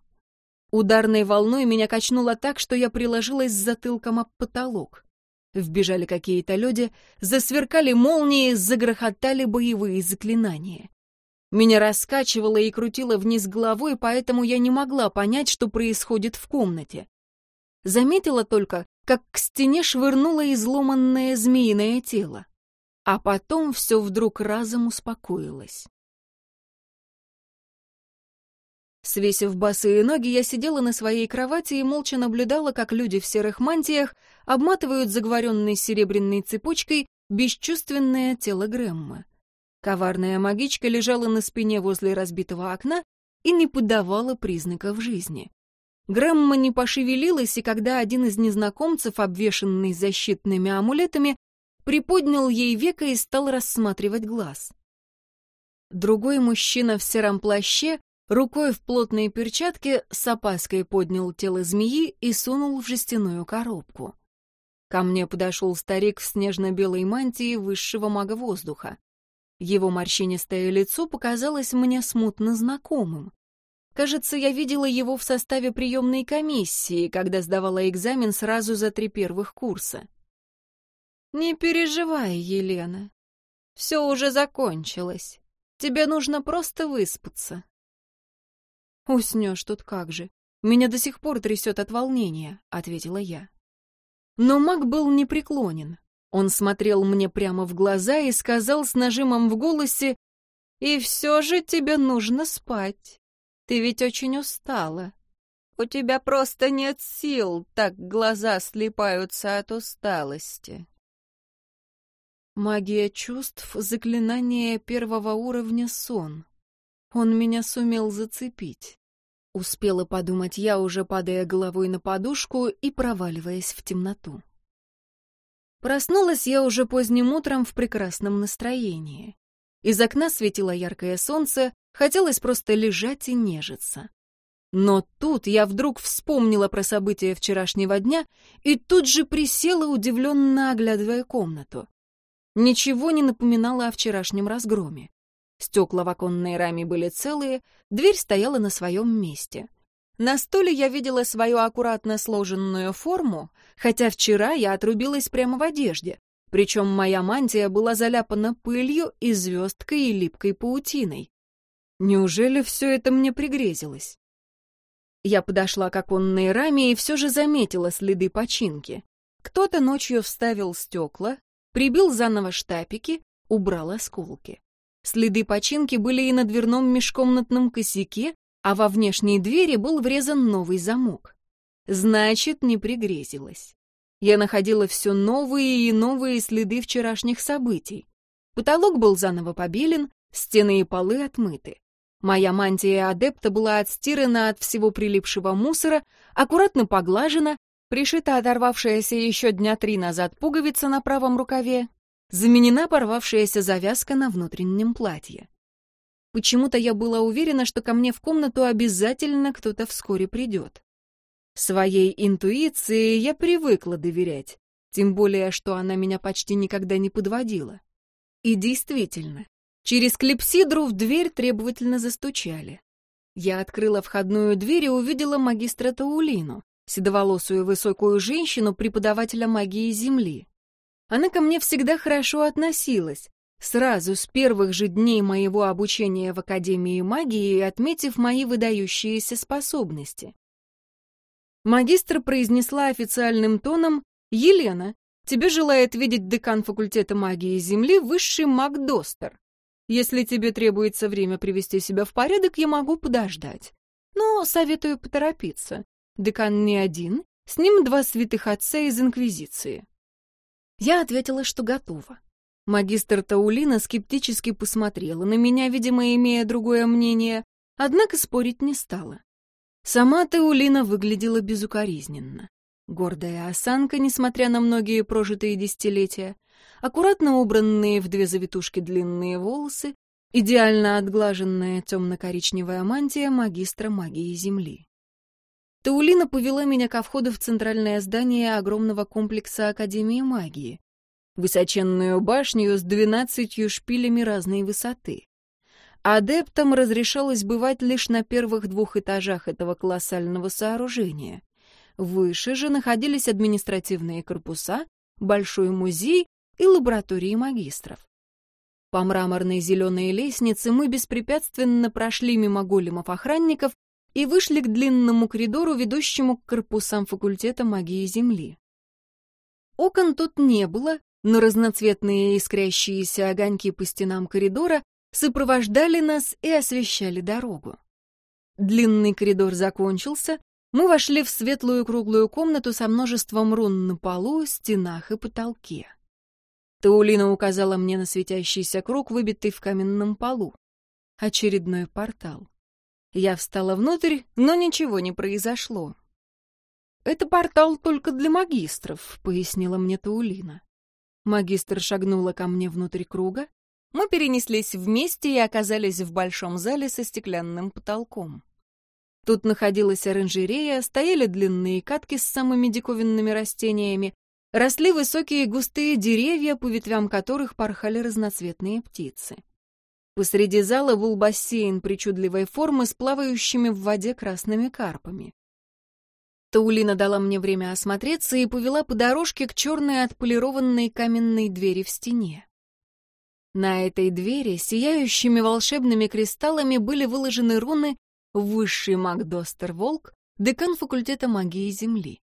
Ударной волной меня качнуло так, что я приложилась затылком об потолок. Вбежали какие-то люди, засверкали молнии, загрохотали боевые заклинания. Меня раскачивало и крутило вниз головой, поэтому я не могла понять, что происходит в комнате. Заметила только, как к стене швырнуло изломанное змеиное тело. А потом все вдруг разом успокоилось. Свесив босые ноги, я сидела на своей кровати и молча наблюдала, как люди в серых мантиях обматывают заговоренной серебряной цепочкой бесчувственное тело Грэмма. Коварная магичка лежала на спине возле разбитого окна и не подавала признаков жизни. Грэмма не пошевелилась, и когда один из незнакомцев, обвешанный защитными амулетами, приподнял ей веко и стал рассматривать глаз. Другой мужчина в сером плаще Рукой в плотные перчатки с опаской поднял тело змеи и сунул в жестяную коробку. Ко мне подошел старик в снежно-белой мантии высшего мага воздуха. Его морщинистое лицо показалось мне смутно знакомым. Кажется, я видела его в составе приемной комиссии, когда сдавала экзамен сразу за три первых курса. «Не переживай, Елена. Все уже закончилось. Тебе нужно просто выспаться», «Уснешь тут как же. Меня до сих пор трясет от волнения», — ответила я. Но маг был непреклонен. Он смотрел мне прямо в глаза и сказал с нажимом в голосе, «И все же тебе нужно спать. Ты ведь очень устала. У тебя просто нет сил, так глаза слипаются от усталости». Магия чувств, заклинание первого уровня сон. Он меня сумел зацепить. Успела подумать я, уже падая головой на подушку и проваливаясь в темноту. Проснулась я уже поздним утром в прекрасном настроении. Из окна светило яркое солнце, хотелось просто лежать и нежиться. Но тут я вдруг вспомнила про события вчерашнего дня и тут же присела, удивленно оглядывая комнату. Ничего не напоминало о вчерашнем разгроме. Стекла в оконной раме были целые, дверь стояла на своем месте. На столе я видела свою аккуратно сложенную форму, хотя вчера я отрубилась прямо в одежде, причем моя мантия была заляпана пылью и звездкой и липкой паутиной. Неужели все это мне пригрезилось? Я подошла к оконной раме и все же заметила следы починки. Кто-то ночью вставил стекла, прибил заново штапики, убрал осколки. Следы починки были и на дверном межкомнатном косяке, а во внешней двери был врезан новый замок. Значит, не пригрезилось. Я находила все новые и новые следы вчерашних событий. Потолок был заново побелен, стены и полы отмыты. Моя мантия адепта была отстирана от всего прилипшего мусора, аккуратно поглажена, пришита оторвавшаяся еще дня три назад пуговица на правом рукаве, заменена порвавшаяся завязка на внутреннем платье. Почему-то я была уверена, что ко мне в комнату обязательно кто-то вскоре придет. Своей интуиции я привыкла доверять, тем более, что она меня почти никогда не подводила. И действительно, через клипсидру в дверь требовательно застучали. Я открыла входную дверь и увидела магистра Таулину, седоволосую высокую женщину, преподавателя магии Земли. Она ко мне всегда хорошо относилась, сразу с первых же дней моего обучения в Академии магии, отметив мои выдающиеся способности. Магистр произнесла официальным тоном «Елена, тебе желает видеть декан факультета магии Земли, высший маг Достер. Если тебе требуется время привести себя в порядок, я могу подождать. Но советую поторопиться. Декан не один, с ним два святых отца из Инквизиции. Я ответила, что готова. Магистр Таулина скептически посмотрела на меня, видимо, имея другое мнение, однако спорить не стала. Сама Таулина выглядела безукоризненно. Гордая осанка, несмотря на многие прожитые десятилетия, аккуратно убранные в две завитушки длинные волосы, идеально отглаженная темно-коричневая мантия магистра магии Земли. Таулина повела меня ко входу в центральное здание огромного комплекса Академии магии, высоченную башню с двенадцатью шпилями разной высоты. Адептам разрешалось бывать лишь на первых двух этажах этого колоссального сооружения. Выше же находились административные корпуса, большой музей и лаборатории магистров. По мраморной зеленой лестнице мы беспрепятственно прошли мимо големов-охранников и вышли к длинному коридору, ведущему к корпусам факультета магии Земли. Окон тут не было, но разноцветные искрящиеся огоньки по стенам коридора сопровождали нас и освещали дорогу. Длинный коридор закончился, мы вошли в светлую круглую комнату со множеством рун на полу, стенах и потолке. Таулина указала мне на светящийся круг, выбитый в каменном полу. Очередной портал. Я встала внутрь, но ничего не произошло. «Это портал только для магистров», — пояснила мне Таулина. Магистр шагнула ко мне внутрь круга. Мы перенеслись вместе и оказались в большом зале со стеклянным потолком. Тут находилась оранжерея, стояли длинные катки с самыми диковинными растениями, росли высокие густые деревья, по ветвям которых порхали разноцветные птицы. Посреди зала был бассейн причудливой формы с плавающими в воде красными карпами. Таулина дала мне время осмотреться и повела по дорожке к черной отполированной каменной двери в стене. На этой двери сияющими волшебными кристаллами были выложены руны «Высший маг Достер Волк», декан факультета магии Земли.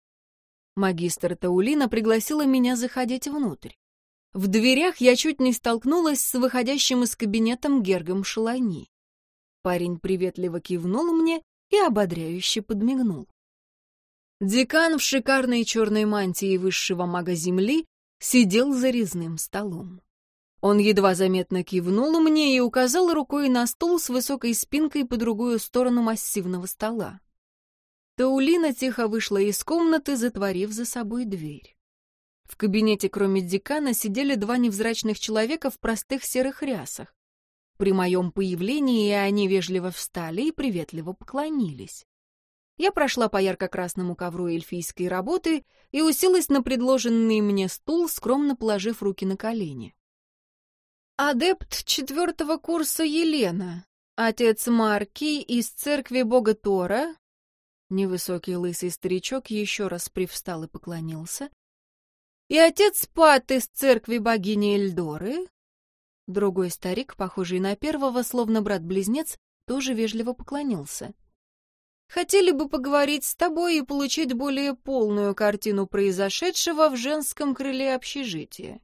Магистр Таулина пригласила меня заходить внутрь. В дверях я чуть не столкнулась с выходящим из кабинета Гергом Шалани. Парень приветливо кивнул мне и ободряюще подмигнул. Декан в шикарной черной мантии высшего мага Земли сидел за резным столом. Он едва заметно кивнул мне и указал рукой на стул с высокой спинкой по другую сторону массивного стола. Таулина тихо вышла из комнаты, затворив за собой дверь. В кабинете, кроме декана, сидели два невзрачных человека в простых серых рясах. При моем появлении они вежливо встали и приветливо поклонились. Я прошла по ярко-красному ковру эльфийской работы и уселась на предложенный мне стул, скромно положив руки на колени. адепт четвертого курса Елена, отец Марки из церкви бога Тора». Невысокий лысый старичок еще раз привстал и поклонился. «И отец Пат из церкви богини Эльдоры». Другой старик, похожий на первого, словно брат-близнец, тоже вежливо поклонился. Хотели бы поговорить с тобой и получить более полную картину произошедшего в женском крыле общежития.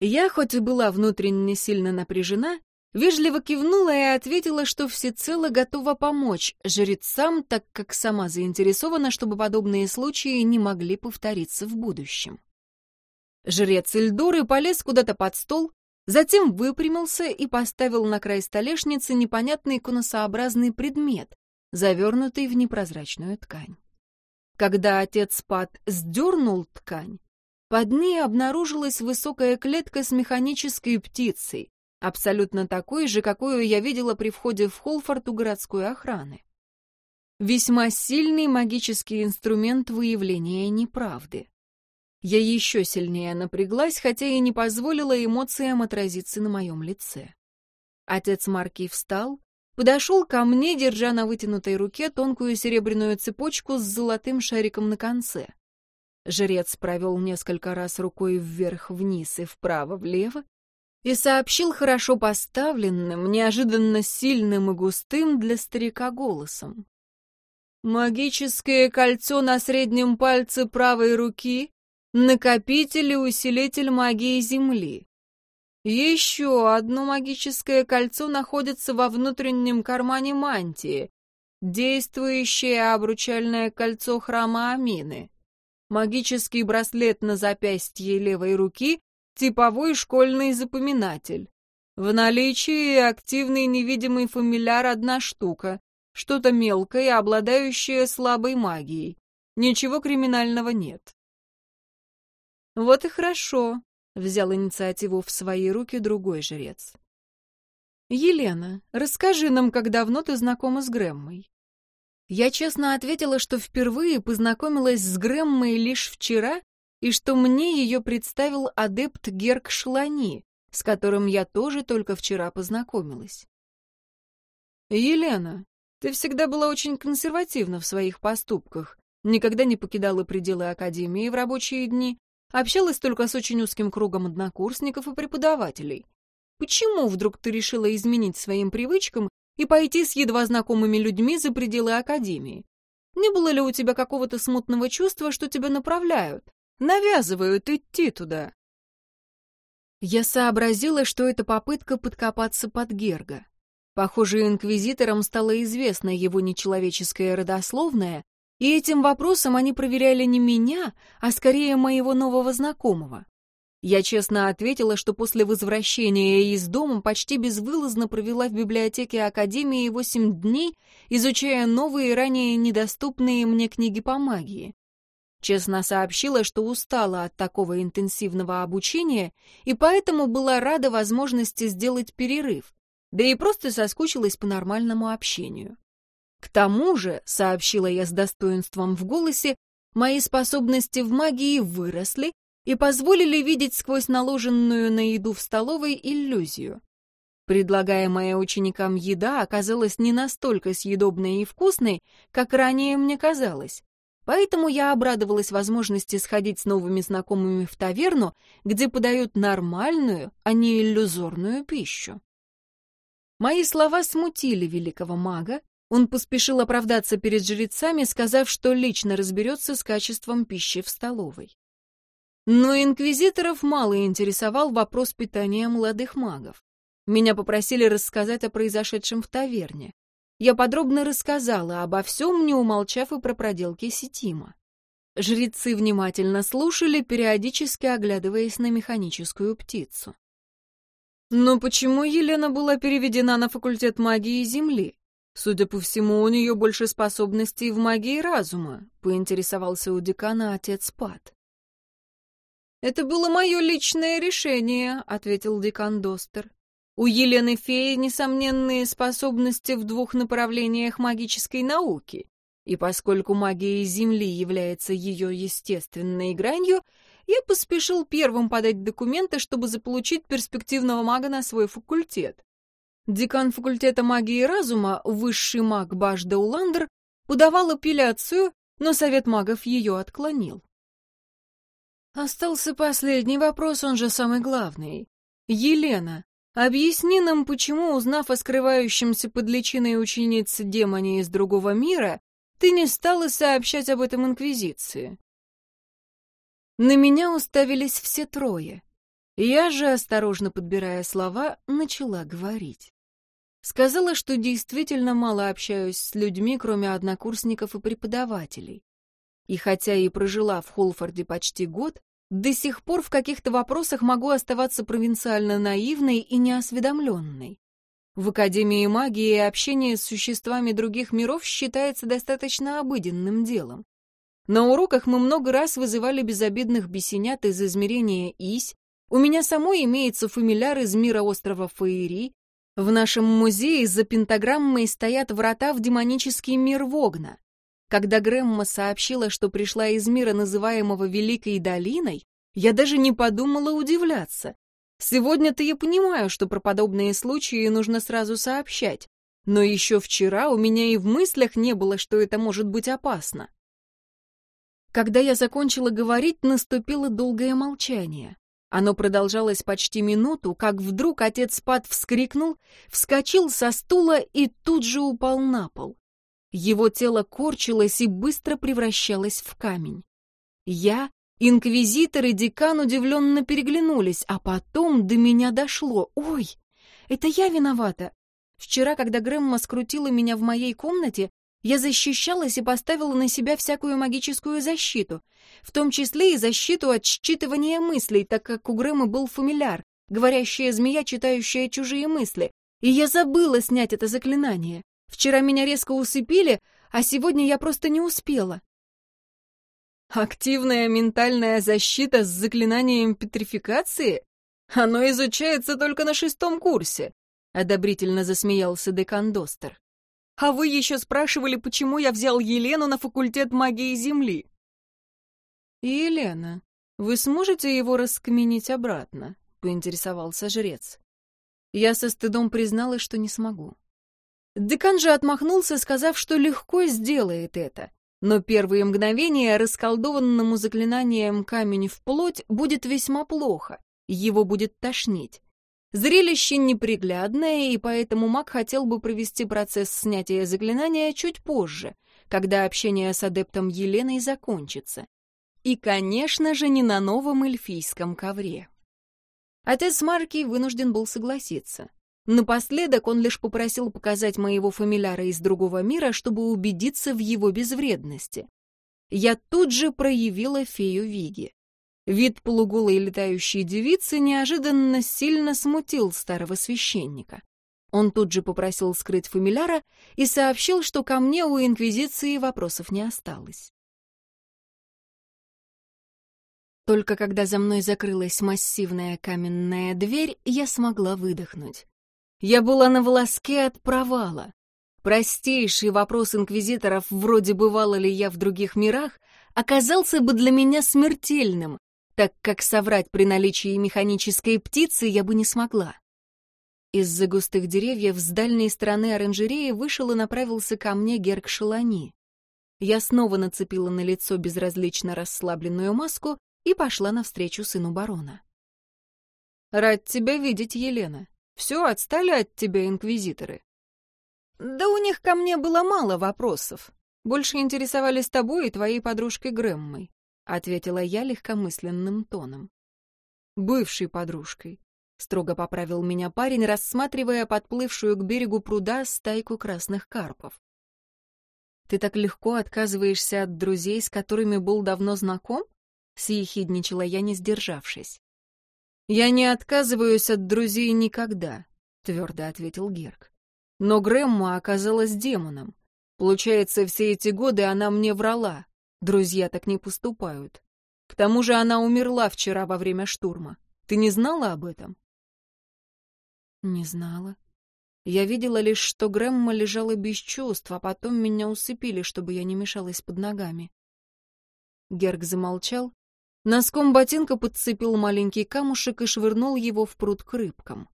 Я, хоть и была внутренне сильно напряжена, вежливо кивнула и ответила, что всецело готова помочь жрецам, так как сама заинтересована, чтобы подобные случаи не могли повториться в будущем. Жрец Эльдоры полез куда-то под стол, затем выпрямился и поставил на край столешницы непонятный конусообразный предмет, завернутый в непрозрачную ткань. Когда отец Пат сдернул ткань, под ней обнаружилась высокая клетка с механической птицей, абсолютно такой же, какую я видела при входе в Холфорд у городской охраны. Весьма сильный магический инструмент выявления неправды. Я еще сильнее напряглась, хотя и не позволила эмоциям отразиться на моем лице. Отец Марки встал, подошел ко мне, держа на вытянутой руке тонкую серебряную цепочку с золотым шариком на конце. Жрец провел несколько раз рукой вверх-вниз и вправо-влево и сообщил хорошо поставленным, неожиданно сильным и густым для старика голосом. «Магическое кольцо на среднем пальце правой руки — накопитель и усилитель магии Земли. Еще одно магическое кольцо находится во внутреннем кармане мантии, действующее обручальное кольцо храма Амины. Магический браслет на запястье левой руки, типовой школьный запоминатель. В наличии активный невидимый фамильяр одна штука, что-то мелкое, обладающее слабой магией. Ничего криминального нет. Вот и хорошо. Взял инициативу в свои руки другой жрец. «Елена, расскажи нам, как давно ты знакома с Грэммой?» Я честно ответила, что впервые познакомилась с Грэммой лишь вчера и что мне ее представил адепт Герк Шлани, с которым я тоже только вчера познакомилась. «Елена, ты всегда была очень консервативна в своих поступках, никогда не покидала пределы Академии в рабочие дни, Общалась только с очень узким кругом однокурсников и преподавателей. Почему вдруг ты решила изменить своим привычкам и пойти с едва знакомыми людьми за пределы академии? Не было ли у тебя какого-то смутного чувства, что тебя направляют, навязывают идти туда? Я сообразила, что это попытка подкопаться под Герга. Похоже, инквизиторам стало известно его нечеловеческое родословное, и этим вопросом они проверяли не меня, а скорее моего нового знакомого. Я честно ответила, что после возвращения из дома почти безвылазно провела в библиотеке Академии восемь дней, изучая новые, ранее недоступные мне книги по магии. Честно сообщила, что устала от такого интенсивного обучения и поэтому была рада возможности сделать перерыв, да и просто соскучилась по нормальному общению. К тому же, сообщила я с достоинством в голосе, мои способности в магии выросли и позволили видеть сквозь наложенную на еду в столовой иллюзию. Предлагаемая ученикам еда оказалась не настолько съедобной и вкусной, как ранее мне казалось. Поэтому я обрадовалась возможности сходить с новыми знакомыми в таверну, где подают нормальную, а не иллюзорную пищу. Мои слова смутили великого мага, он поспешил оправдаться перед жрецами, сказав, что лично разберется с качеством пищи в столовой. Но инквизиторов мало интересовал вопрос питания молодых магов. Меня попросили рассказать о произошедшем в таверне. Я подробно рассказала обо всем, не умолчав и про проделки Сетима. Жрецы внимательно слушали, периодически оглядываясь на механическую птицу. Но почему Елена была переведена на факультет магии Земли? Судя по всему, у нее больше способностей в магии разума, поинтересовался у декана отец Пат. «Это было мое личное решение», — ответил декан Достер. «У Елены Феи несомненные способности в двух направлениях магической науки, И поскольку магия Земли является ее естественной гранью, я поспешил первым подать документы, чтобы заполучить перспективного мага на свой факультет. Декан факультета магии разума, высший маг Бажда Уландер, подавал апелляцию, но совет магов ее отклонил. Остался последний вопрос, он же самый главный. Елена, объясни нам, почему, узнав о скрывающемся под личиной ученицы демоне из другого мира, ты не стала сообщать об этом Инквизиции? На меня уставились все трое. Я же, осторожно подбирая слова, начала говорить. Сказала, что действительно мало общаюсь с людьми, кроме однокурсников и преподавателей. И хотя и прожила в Холфорде почти год, до сих пор в каких-то вопросах могу оставаться провинциально наивной и неосведомленной. В Академии магии общение с существами других миров считается достаточно обыденным делом. На уроках мы много раз вызывали безобидных бесенят из измерения Ись, у меня самой имеется фамиляр из мира острова Фаери, в нашем музее за пентаграммой стоят врата в демонический мир Вогна. Когда Грэмма сообщила, что пришла из мира, называемого Великой Долиной, я даже не подумала удивляться. Сегодня-то я понимаю, что про подобные случаи нужно сразу сообщать. Но еще вчера у меня и в мыслях не было, что это может быть опасно. Когда я закончила говорить, наступило долгое молчание. Оно продолжалось почти минуту, как вдруг отец Пат вскрикнул, вскочил со стула и тут же упал на пол. Его тело корчилось и быстро превращалось в камень. Я, инквизитор и декан удивленно переглянулись, а потом до меня дошло. «Ой, это я виновата!» Вчера, когда Грэмма скрутила меня в моей комнате, я защищалась и поставила на себя всякую магическую защиту, в том числе и защиту от считывания мыслей, так как у Грэма был фамиляр, говорящая змея, читающая чужие мысли, и я забыла снять это заклинание. Вчера меня резко усыпили, а сегодня я просто не успела. Активная ментальная защита с заклинанием петрификации? Оно изучается только на шестом курсе, одобрительно засмеялся декан Достер. А вы еще спрашивали, почему я взял Елену на факультет магии Земли. Елена, вы сможете его раскаменить обратно? поинтересовался жрец. Я со стыдом призналась, что не смогу. Декан же отмахнулся, сказав, что легко сделает это. Но первые мгновения расколдованному заклинанием камень в плоть будет весьма плохо, его будет тошнить. Зрелище неприглядное, и поэтому маг хотел бы провести процесс снятия заклинания чуть позже, когда общение с адептом Еленой закончится. И, конечно же, не на новом эльфийском ковре. Отец Марки вынужден был согласиться. Напоследок он лишь попросил показать моего фамиляра из другого мира, чтобы убедиться в его безвредности. Я тут же проявила фею Виги. Вид полуголой летающей девицы неожиданно сильно смутил старого священника. Он тут же попросил скрыть фамиляра и сообщил, что ко мне у Инквизиции вопросов не осталось. Только когда за мной закрылась массивная каменная дверь, я смогла выдохнуть. Я была на волоске от провала. Простейший вопрос инквизиторов, вроде бывала ли я в других мирах, оказался бы для меня смертельным, так как соврать при наличии механической птицы я бы не смогла. Из-за густых деревьев с дальней стороны оранжереи вышел и направился ко мне Герк Шалани. Я снова нацепила на лицо безразлично расслабленную маску и пошла навстречу сыну барона. «Рад тебя видеть, Елена. Все, отстали от тебя инквизиторы. Да у них ко мне было мало вопросов. Больше интересовались тобой и твоей подружкой Грэммой, ответила я легкомысленным тоном. Бывшей подружкой, строго поправил меня парень, рассматривая подплывшую к берегу пруда стайку красных карпов. Ты так легко отказываешься от друзей, с которыми был давно знаком? съехидничала я, не сдержавшись. «Я не отказываюсь от друзей никогда», — твердо ответил Герк. «Но Грэмма оказалась демоном. Получается, все эти годы она мне врала. Друзья так не поступают. К тому же она умерла вчера во время штурма. Ты не знала об этом?» «Не знала». Я видела лишь, что Грэмма лежала без чувств, а потом меня усыпили, чтобы я не мешалась под ногами. Герг замолчал, носком ботинка подцепил маленький камушек и швырнул его в пруд к рыбкам.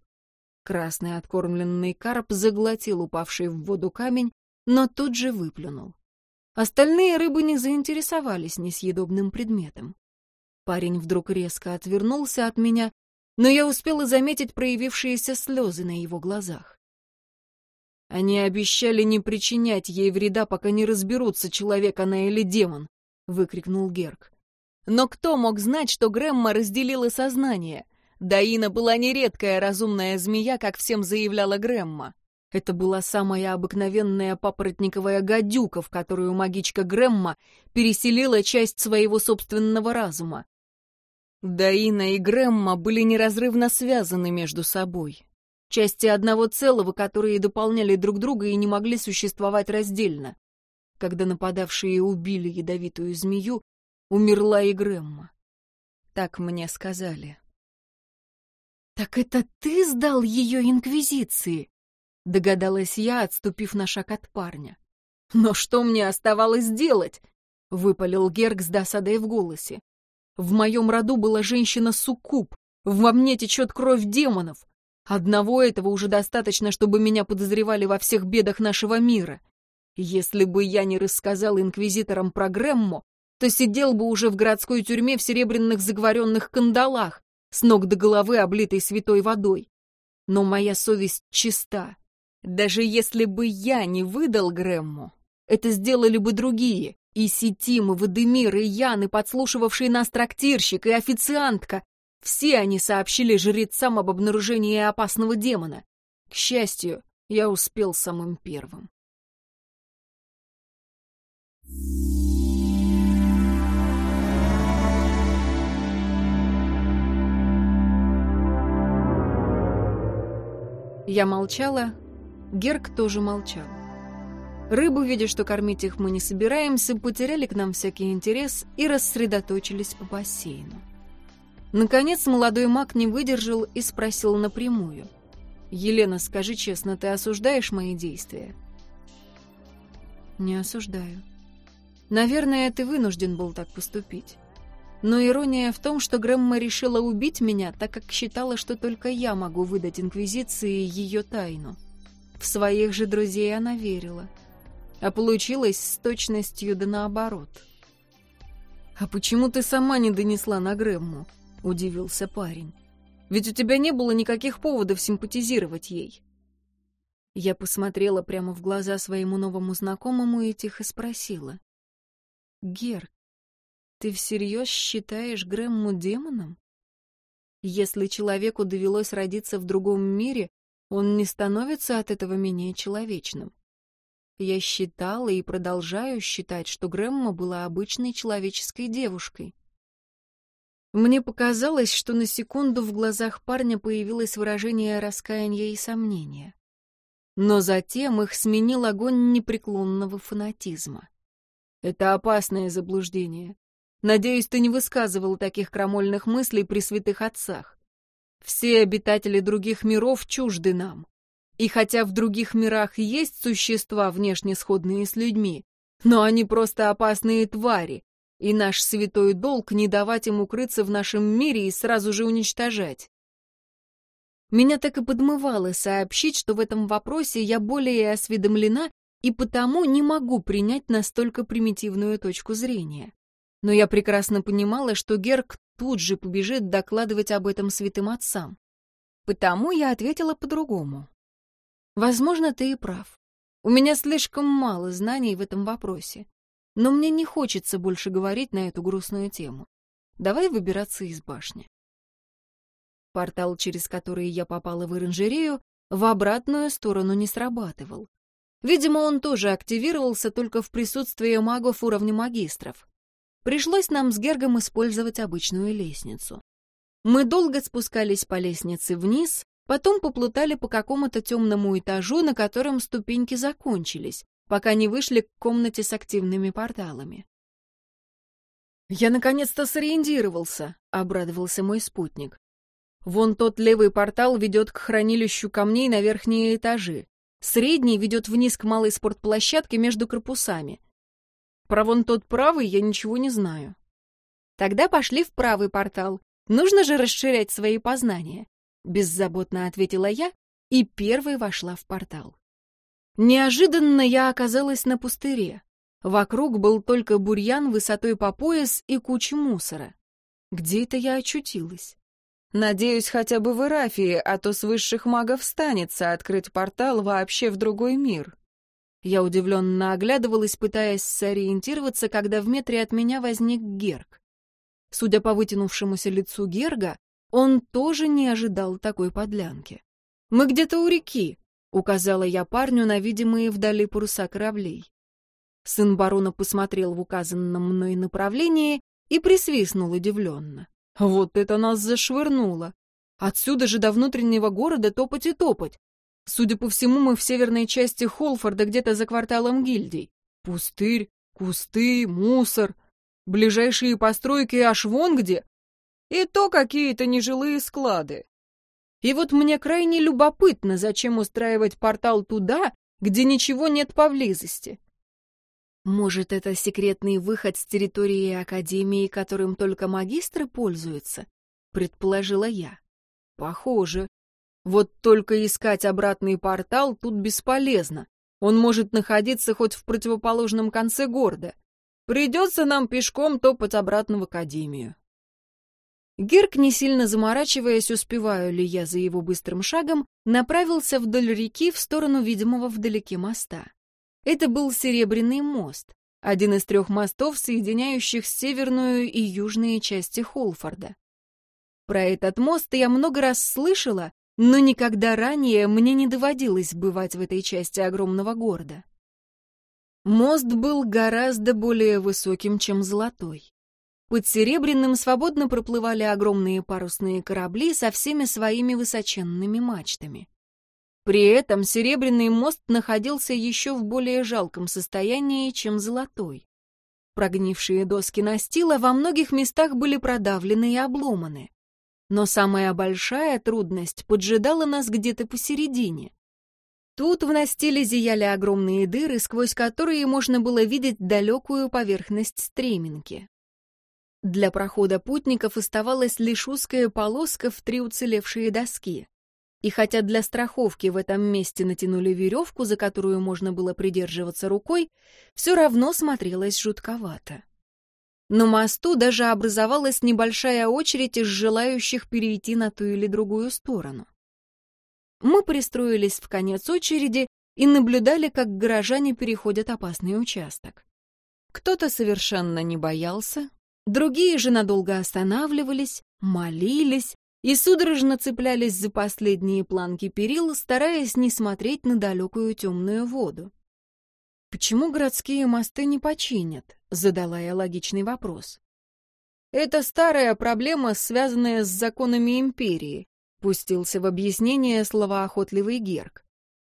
Красный откормленный карп заглотил упавший в воду камень, но тут же выплюнул. Остальные рыбы не заинтересовались несъедобным предметом. Парень вдруг резко отвернулся от меня, но я успела заметить проявившиеся слезы на его глазах. Они обещали не причинять ей вреда, пока не разберутся, человек она или демон, — выкрикнул Герк. Но кто мог знать, что Грэмма разделила сознание? Даина была не редкая разумная змея, как всем заявляла Грэмма. Это была самая обыкновенная папоротниковая гадюка, в которую магичка Грэмма переселила часть своего собственного разума. Даина и Грэмма были неразрывно связаны между собой части одного целого, которые дополняли друг друга и не могли существовать раздельно. Когда нападавшие убили ядовитую змею, умерла и Грэмма. Так мне сказали. «Так это ты сдал ее Инквизиции?» — догадалась я, отступив на шаг от парня. «Но что мне оставалось делать?» — выпалил Герг с досадой в голосе. «В моем роду была женщина-суккуб, во мне течет кровь демонов, Одного этого уже достаточно, чтобы меня подозревали во всех бедах нашего мира. Если бы я не рассказал инквизиторам про Грэммо, то сидел бы уже в городской тюрьме в серебряных заговоренных кандалах, с ног до головы облитой святой водой. Но моя совесть чиста. Даже если бы я не выдал Грэмму, это сделали бы другие. И Сетим, и Вадемир, и Ян, и подслушивавший нас трактирщик, и официантка, все они сообщили жрецам об обнаружении опасного демона. К счастью, я успел самым первым. Я молчала, Герк тоже молчал. Рыбу, видя, что кормить их мы не собираемся, потеряли к нам всякий интерес и рассредоточились по бассейну. Наконец молодой маг не выдержал и спросил напрямую. «Елена, скажи честно, ты осуждаешь мои действия?» «Не осуждаю. Наверное, ты вынужден был так поступить. Но ирония в том, что Грэмма решила убить меня, так как считала, что только я могу выдать Инквизиции ее тайну. В своих же друзей она верила. А получилось с точностью да наоборот». «А почему ты сама не донесла на Грэмму?» — удивился парень. «Ведь у тебя не было никаких поводов симпатизировать ей». Я посмотрела прямо в глаза своему новому знакомому и тихо спросила. «Гер, ты всерьез считаешь Грэмму демоном? Если человеку довелось родиться в другом мире, он не становится от этого менее человечным. Я считала и продолжаю считать, что Грэмма была обычной человеческой девушкой. Мне показалось, что на секунду в глазах парня появилось выражение раскаяния и сомнения. Но затем их сменил огонь непреклонного фанатизма. Это опасное заблуждение. Надеюсь, ты не высказывал таких крамольных мыслей при святых отцах. Все обитатели других миров чужды нам. И хотя в других мирах есть существа, внешне сходные с людьми, но они просто опасные твари, и наш святой долг не давать им укрыться в нашем мире и сразу же уничтожать. Меня так и подмывало сообщить, что в этом вопросе я более осведомлена и потому не могу принять настолько примитивную точку зрения. Но я прекрасно понимала, что Герк тут же побежит докладывать об этом святым отцам. Потому я ответила по-другому. Возможно, ты и прав. У меня слишком мало знаний в этом вопросе. Но мне не хочется больше говорить на эту грустную тему. Давай выбираться из башни. Портал, через который я попала в оранжерею, в обратную сторону не срабатывал. Видимо, он тоже активировался только в присутствии магов уровня магистров. Пришлось нам с Гергом использовать обычную лестницу. Мы долго спускались по лестнице вниз, потом поплутали по какому-то темному этажу, на котором ступеньки закончились, пока не вышли к комнате с активными порталами. «Я наконец-то сориентировался», — обрадовался мой спутник. Вон тот левый портал ведет к хранилищу камней на верхние этажи. Средний ведет вниз к малой спортплощадке между корпусами. Про вон тот правый я ничего не знаю. Тогда пошли в правый портал. Нужно же расширять свои познания. Беззаботно ответила я и первой вошла в портал. Неожиданно я оказалась на пустыре. Вокруг был только бурьян высотой по пояс и куча мусора. Где это я очутилась? Надеюсь, хотя бы в Ирафии, а то с высших магов станется открыть портал вообще в другой мир. Я удивленно оглядывалась, пытаясь сориентироваться, когда в метре от меня возник Герг. Судя по вытянувшемуся лицу Герга, он тоже не ожидал такой подлянки. «Мы где-то у реки», — указала я парню на видимые вдали паруса кораблей. Сын барона посмотрел в указанном мной направлении и присвистнул удивленно. Вот это нас зашвырнуло. Отсюда же до внутреннего города топать и топать. Судя по всему, мы в северной части Холфорда, где-то за кварталом гильдий. Пустырь, кусты, мусор. Ближайшие постройки аж вон где. И то какие-то нежилые склады. И вот мне крайне любопытно, зачем устраивать портал туда, где ничего нет поблизости. Может, это секретный выход с территории Академии, которым только магистры пользуются? Предположила я. Похоже. Вот только искать обратный портал тут бесполезно. Он может находиться хоть в противоположном конце города. Придется нам пешком топать обратно в Академию. Герк, не сильно заморачиваясь, успеваю ли я за его быстрым шагом, направился вдоль реки в сторону видимого вдалеке моста. Это был Серебряный мост, один из трех мостов, соединяющих северную и южные части Холфорда. Про этот мост я много раз слышала, но никогда ранее мне не доводилось бывать в этой части огромного города. Мост был гораздо более высоким, чем золотой. Под Серебряным свободно проплывали огромные парусные корабли со всеми своими высоченными мачтами. При этом серебряный мост находился еще в более жалком состоянии, чем золотой. Прогнившие доски настила во многих местах были продавлены и обломаны. Но самая большая трудность поджидала нас где-то посередине. Тут в настиле зияли огромные дыры, сквозь которые можно было видеть далекую поверхность стреминки. Для прохода путников оставалась лишь узкая полоска в три уцелевшие доски. И хотя для страховки в этом месте натянули веревку, за которую можно было придерживаться рукой, все равно смотрелось жутковато. На мосту даже образовалась небольшая очередь из желающих перейти на ту или другую сторону. Мы пристроились в конец очереди и наблюдали, как горожане переходят опасный участок. Кто-то совершенно не боялся, другие же надолго останавливались, молились, и судорожно цеплялись за последние планки перил, стараясь не смотреть на далекую темную воду. «Почему городские мосты не починят?» — задала я логичный вопрос. «Это старая проблема, связанная с законами империи», — пустился в объяснение словоохотливый Герк.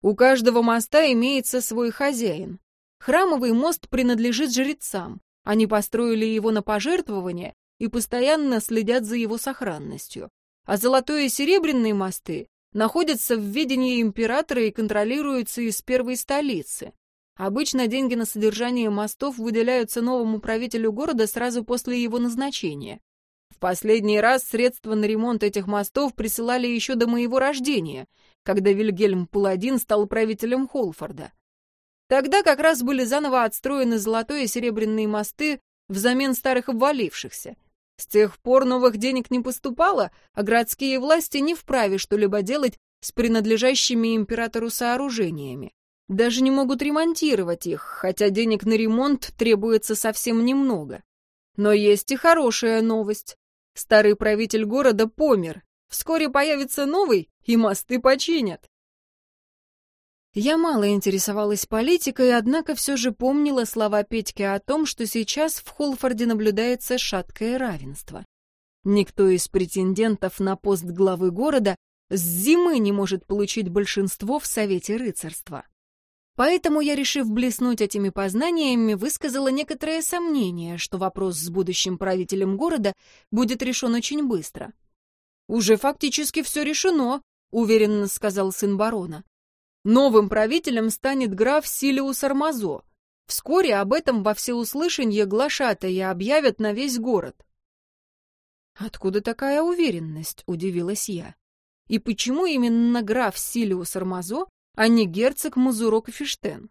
«У каждого моста имеется свой хозяин. Храмовый мост принадлежит жрецам. Они построили его на пожертвования и постоянно следят за его сохранностью а золотой и серебряные мосты находятся в ведении императора и контролируются из первой столицы. Обычно деньги на содержание мостов выделяются новому правителю города сразу после его назначения. В последний раз средства на ремонт этих мостов присылали еще до моего рождения, когда Вильгельм Паладин стал правителем Холфорда. Тогда как раз были заново отстроены золотой и серебряные мосты взамен старых обвалившихся — с тех пор новых денег не поступало, а городские власти не вправе что-либо делать с принадлежащими императору сооружениями. Даже не могут ремонтировать их, хотя денег на ремонт требуется совсем немного. Но есть и хорошая новость. Старый правитель города помер. Вскоре появится новый, и мосты починят. Я мало интересовалась политикой, однако все же помнила слова Петьки о том, что сейчас в Холфорде наблюдается шаткое равенство. Никто из претендентов на пост главы города с зимы не может получить большинство в Совете рыцарства. Поэтому я, решив блеснуть этими познаниями, высказала некоторое сомнение, что вопрос с будущим правителем города будет решен очень быстро. «Уже фактически все решено», — уверенно сказал сын барона. «Новым правителем станет граф Силиус Армазо. Вскоре об этом во всеуслышание глашатые объявят на весь город». «Откуда такая уверенность?» — удивилась я. «И почему именно граф Силиус Армазо, а не герцог Мазуро Кафештен?»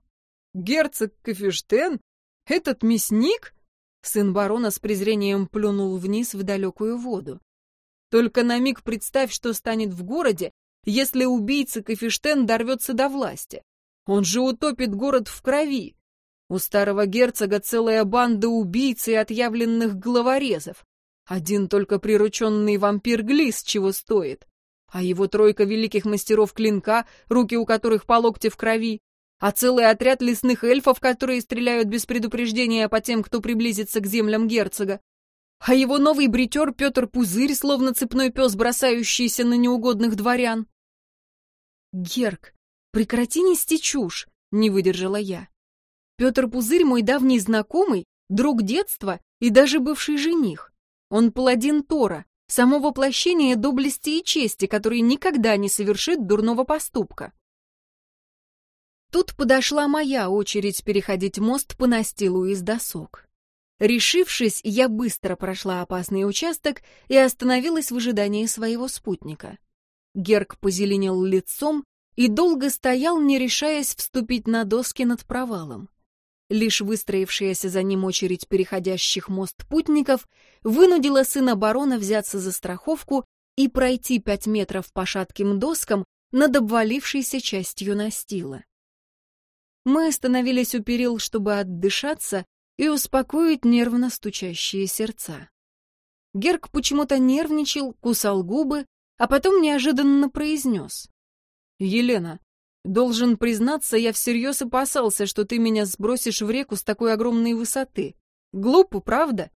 «Герцог Кафештен? Этот мясник?» Сын барона с презрением плюнул вниз в далекую воду. Только на миг представь, что станет в городе, если убийца Кафештен дорвется до власти. Он же утопит город в крови. У старого герцога целая банда убийц и отъявленных головорезов. Один только прирученный вампир Глис чего стоит. А его тройка великих мастеров клинка, руки у которых по локте в крови. А целый отряд лесных эльфов, которые стреляют без предупреждения по тем, кто приблизится к землям герцога. А его новый бритер Петр Пузырь, словно цепной пес, бросающийся на неугодных дворян. «Герк, прекрати нести чушь!» — не выдержала я. «Петр Пузырь мой давний знакомый, друг детства и даже бывший жених. Он паладин Тора, само воплощение доблести и чести, который никогда не совершит дурного поступка». Тут подошла моя очередь переходить мост по настилу из досок. Решившись, я быстро прошла опасный участок и остановилась в ожидании своего спутника. Герк позеленел лицом и долго стоял, не решаясь вступить на доски над провалом. Лишь выстроившаяся за ним очередь переходящих мост путников вынудила сына барона взяться за страховку и пройти пять метров по шатким доскам над обвалившейся частью настила. Мы остановились у перил, чтобы отдышаться и успокоить нервно стучащие сердца. Герк почему-то нервничал, кусал губы, а потом неожиданно произнес. «Елена, должен признаться, я всерьез опасался, что ты меня сбросишь в реку с такой огромной высоты. Глупо, правда?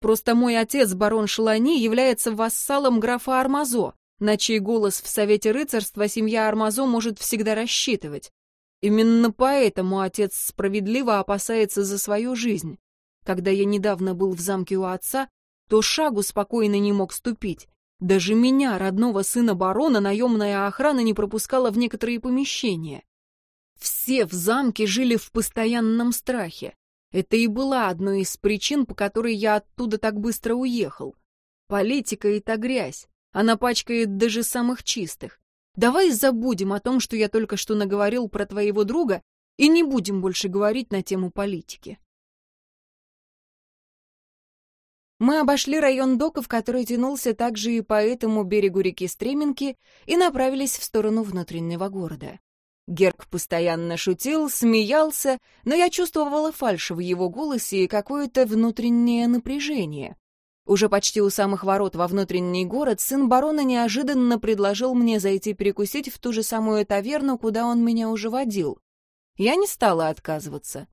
Просто мой отец, барон Шелани, является вассалом графа Армазо, на чей голос в Совете рыцарства семья Армазо может всегда рассчитывать. Именно поэтому отец справедливо опасается за свою жизнь. Когда я недавно был в замке у отца, то шагу спокойно не мог ступить. Даже меня, родного сына барона, наемная охрана не пропускала в некоторые помещения. Все в замке жили в постоянном страхе. Это и была одной из причин, по которой я оттуда так быстро уехал. Политика — это грязь. Она пачкает даже самых чистых. Давай забудем о том, что я только что наговорил про твоего друга, и не будем больше говорить на тему политики. Мы обошли район доков, который тянулся также и по этому берегу реки Стременки, и направились в сторону внутреннего города. Герк постоянно шутил, смеялся, но я чувствовала фальшь в его голосе и какое-то внутреннее напряжение. Уже почти у самых ворот во внутренний город сын барона неожиданно предложил мне зайти перекусить в ту же самую таверну, куда он меня уже водил. Я не стала отказываться.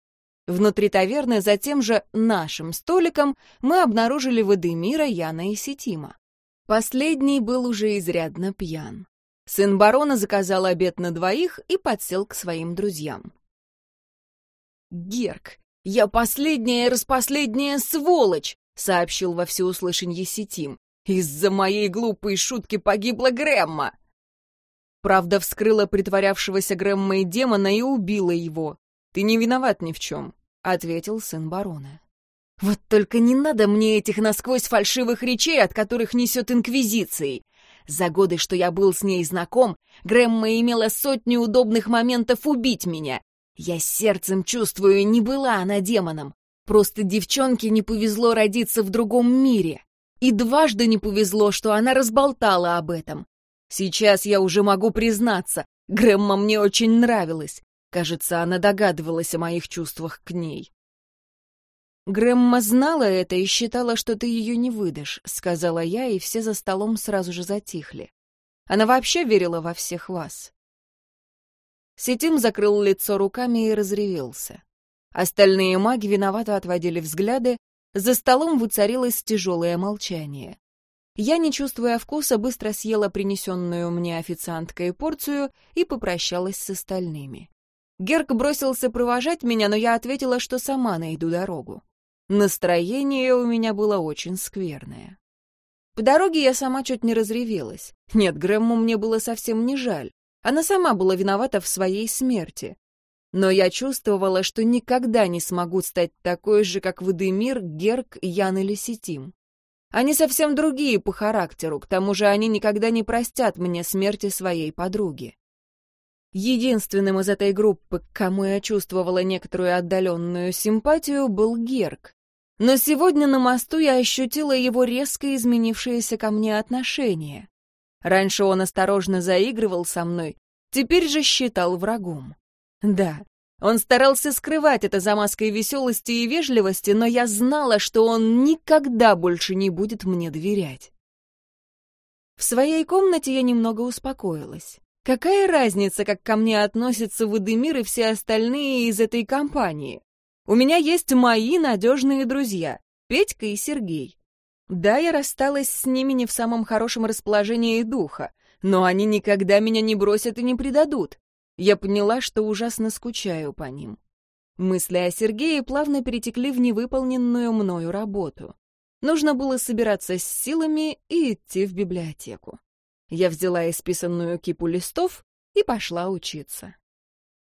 Внутри таверны за тем же нашим столиком мы обнаружили Вадимира, Яна и Сетима. Последний был уже изрядно пьян. Сын барона заказал обед на двоих и подсел к своим друзьям. «Герк, я последняя распоследняя сволочь!» — сообщил во всеуслышанье Сетим. «Из-за моей глупой шутки погибла Грэмма!» Правда, вскрыла притворявшегося Грэммой демона и убила его. «Ты не виноват ни в чем», — ответил сын барона. «Вот только не надо мне этих насквозь фальшивых речей, от которых несет Инквизицией. За годы, что я был с ней знаком, Грэмма имела сотни удобных моментов убить меня. Я сердцем чувствую, не была она демоном. Просто девчонке не повезло родиться в другом мире. И дважды не повезло, что она разболтала об этом. Сейчас я уже могу признаться, Грэмма мне очень нравилась. Кажется, она догадывалась о моих чувствах к ней. «Грэмма знала это и считала, что ты ее не выдашь», — сказала я, и все за столом сразу же затихли. Она вообще верила во всех вас. Сетим закрыл лицо руками и разревелся. Остальные маги виновато отводили взгляды, за столом воцарилось тяжелое молчание. Я, не чувствуя вкуса, быстро съела принесенную мне официанткой порцию и попрощалась с остальными. Герк бросился провожать меня, но я ответила, что сама найду дорогу. Настроение у меня было очень скверное. По дороге я сама чуть не разревелась. Нет, Грэмму мне было совсем не жаль. Она сама была виновата в своей смерти. Но я чувствовала, что никогда не смогу стать такой же, как Вадимир, Герк, Ян или Сетим. Они совсем другие по характеру, к тому же они никогда не простят мне смерти своей подруги. Единственным из этой группы, к кому я чувствовала некоторую отдаленную симпатию, был Герк. Но сегодня на мосту я ощутила его резко изменившееся ко мне отношение. Раньше он осторожно заигрывал со мной, теперь же считал врагом. Да, он старался скрывать это за маской веселости и вежливости, но я знала, что он никогда больше не будет мне доверять. В своей комнате я немного успокоилась. Какая разница, как ко мне относятся Вадимир и все остальные из этой компании? У меня есть мои надежные друзья, Петька и Сергей. Да, я рассталась с ними не в самом хорошем расположении духа, но они никогда меня не бросят и не предадут. Я поняла, что ужасно скучаю по ним. Мысли о Сергее плавно перетекли в невыполненную мною работу. Нужно было собираться с силами и идти в библиотеку. Я взяла исписанную кипу листов и пошла учиться.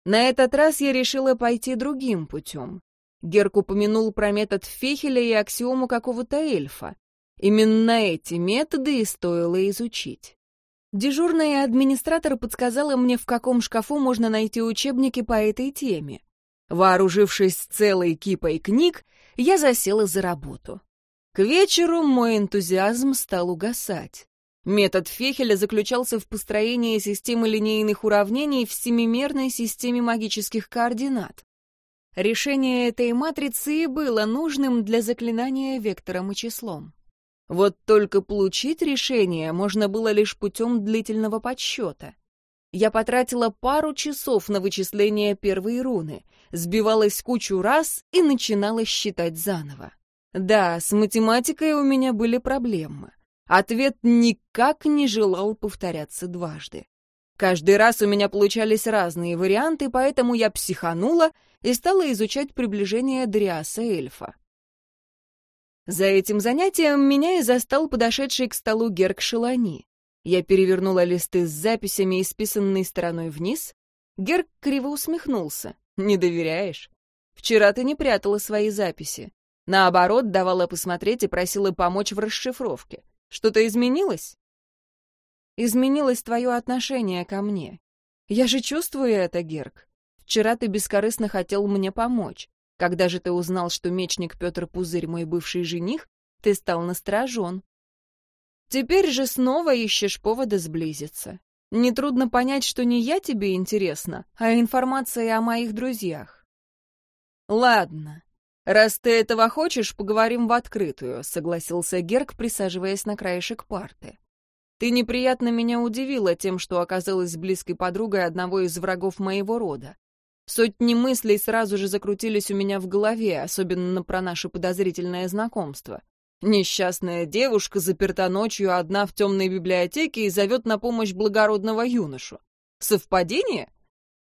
На этот раз я решила пойти другим путем. Герк упомянул про метод Фехеля и аксиому какого-то эльфа. Именно эти методы и стоило изучить. Дежурная администратор подсказала мне, в каком шкафу можно найти учебники по этой теме. Вооружившись целой кипой книг, я засела за работу. К вечеру мой энтузиазм стал угасать. Метод Фехеля заключался в построении системы линейных уравнений в семимерной системе магических координат. Решение этой матрицы и было нужным для заклинания вектором и числом. Вот только получить решение можно было лишь путем длительного подсчета. Я потратила пару часов на вычисление первой руны, сбивалась кучу раз и начинала считать заново. Да, с математикой у меня были проблемы. Ответ никак не желал повторяться дважды. Каждый раз у меня получались разные варианты, поэтому я психанула и стала изучать приближение Дриаса эльфа. За этим занятием меня и застал подошедший к столу Герк Шелани. Я перевернула листы с записями, исписанной стороной вниз. Герк криво усмехнулся. «Не доверяешь? Вчера ты не прятала свои записи. Наоборот, давала посмотреть и просила помочь в расшифровке. Что-то изменилось?» «Изменилось твое отношение ко мне. Я же чувствую это, Герк. Вчера ты бескорыстно хотел мне помочь. Когда же ты узнал, что мечник Петр Пузырь мой бывший жених, ты стал насторожен. Теперь же снова ищешь повода сблизиться. Нетрудно понять, что не я тебе интересна, а информация о моих друзьях. Ладно. Раз ты этого хочешь, поговорим в открытую, согласился Герк, присаживаясь на краешек парты. Ты неприятно меня удивила тем, что оказалась близкой подругой одного из врагов моего рода. Сотни мыслей сразу же закрутились у меня в голове, особенно про наше подозрительное знакомство. Несчастная девушка заперта ночью одна в темной библиотеке и зовет на помощь благородного юношу. Совпадение?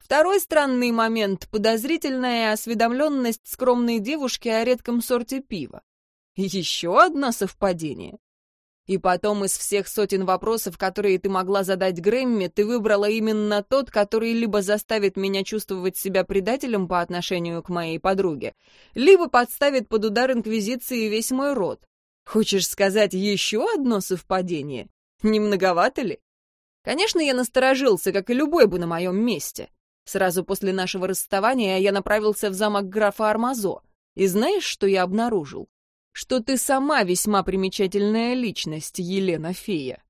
Второй странный момент — подозрительная осведомленность скромной девушки о редком сорте пива. Еще одно совпадение. И потом из всех сотен вопросов, которые ты могла задать Грэмми, ты выбрала именно тот, который либо заставит меня чувствовать себя предателем по отношению к моей подруге, либо подставит под удар Инквизиции весь мой род. Хочешь сказать еще одно совпадение? Не многовато ли? Конечно, я насторожился, как и любой бы на моем месте. Сразу после нашего расставания я направился в замок графа Армазо. И знаешь, что я обнаружил? что ты сама весьма примечательная личность, Елена Фея.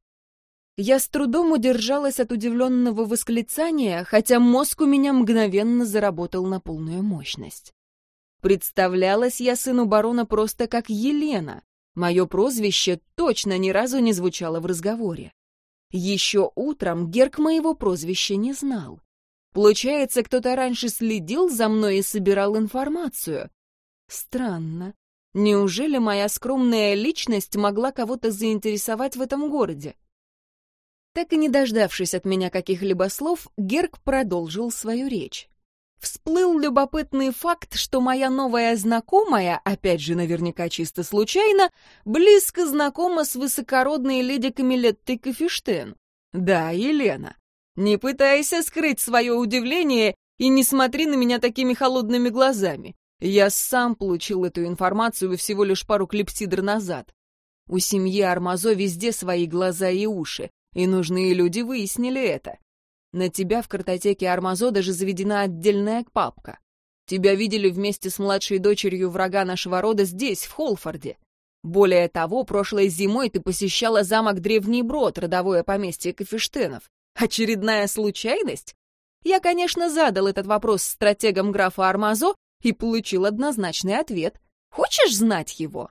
Я с трудом удержалась от удивленного восклицания, хотя мозг у меня мгновенно заработал на полную мощность. Представлялась я сыну барона просто как Елена. Мое прозвище точно ни разу не звучало в разговоре. Еще утром Герк моего прозвища не знал. Получается, кто-то раньше следил за мной и собирал информацию. Странно. Неужели моя скромная личность могла кого-то заинтересовать в этом городе? Так и не дождавшись от меня каких-либо слов, Герк продолжил свою речь. всплыл любопытный факт, что моя новая знакомая, опять же наверняка чисто случайно, близко знакома с высокородной леди Камилеттой Кафештен. Да, Елена. Не пытайся скрыть свое удивление и не смотри на меня такими холодными глазами. Я сам получил эту информацию всего лишь пару клипсидр назад. У семьи Армазо везде свои глаза и уши, и нужные люди выяснили это. На тебя в картотеке Армазо даже заведена отдельная папка. Тебя видели вместе с младшей дочерью врага нашего рода здесь, в Холфорде. Более того, прошлой зимой ты посещала замок Древний Брод, родовое поместье Кафештенов. Очередная случайность? Я, конечно, задал этот вопрос стратегам графа Армазо и получил однозначный ответ. Хочешь знать его?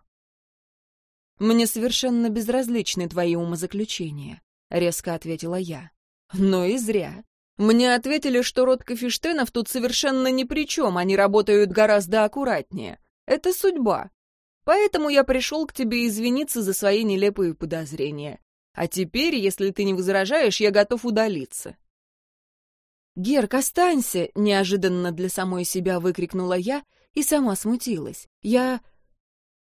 «Мне совершенно безразличны твои умозаключения», — резко ответила я. «Но и зря. Мне ответили, что род Кафештенов тут совершенно ни при чем, они работают гораздо аккуратнее. Это судьба. Поэтому я пришел к тебе извиниться за свои нелепые подозрения. А теперь, если ты не возражаешь, я готов удалиться». «Герк, останься!» — неожиданно для самой себя выкрикнула я и сама смутилась. «Я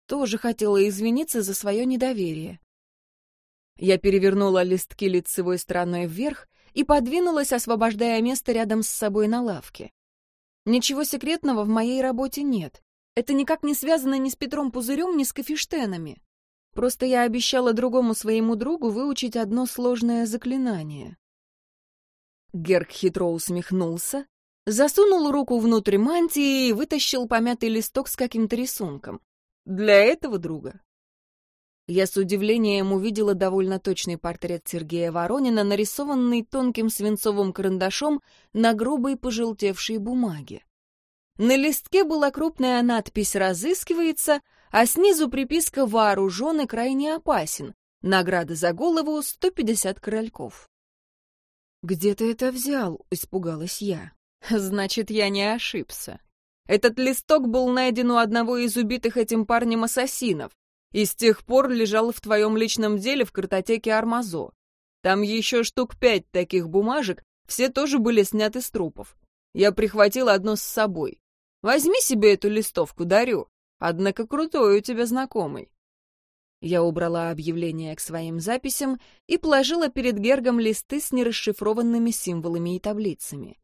тоже хотела извиниться за свое недоверие». Я перевернула листки лицевой стороной вверх и подвинулась, освобождая место рядом с собой на лавке. Ничего секретного в моей работе нет. Это никак не связано ни с Петром Пузырем, ни с Кафештенами. Просто я обещала другому своему другу выучить одно сложное заклинание. Герк хитро усмехнулся, засунул руку внутрь мантии и вытащил помятый листок с каким-то рисунком. Для этого друга. Я с удивлением увидела довольно точный портрет Сергея Воронина, нарисованный тонким свинцовым карандашом на грубой пожелтевшей бумаге. На листке была крупная надпись «Разыскивается», а снизу приписка «Вооружен и крайне опасен». Награда за голову — 150 корольков. «Где ты это взял?» — испугалась я. «Значит, я не ошибся. Этот листок был найден у одного из убитых этим парнем ассасинов и с тех пор лежал в твоем личном деле в картотеке Армазо. Там еще штук пять таких бумажек, все тоже были сняты с трупов. Я прихватил одну с собой. Возьми себе эту листовку, дарю. Однако крутой у тебя знакомый. Я убрала объявление к своим записям и положила перед Гергом листы с нерасшифрованными символами и таблицами.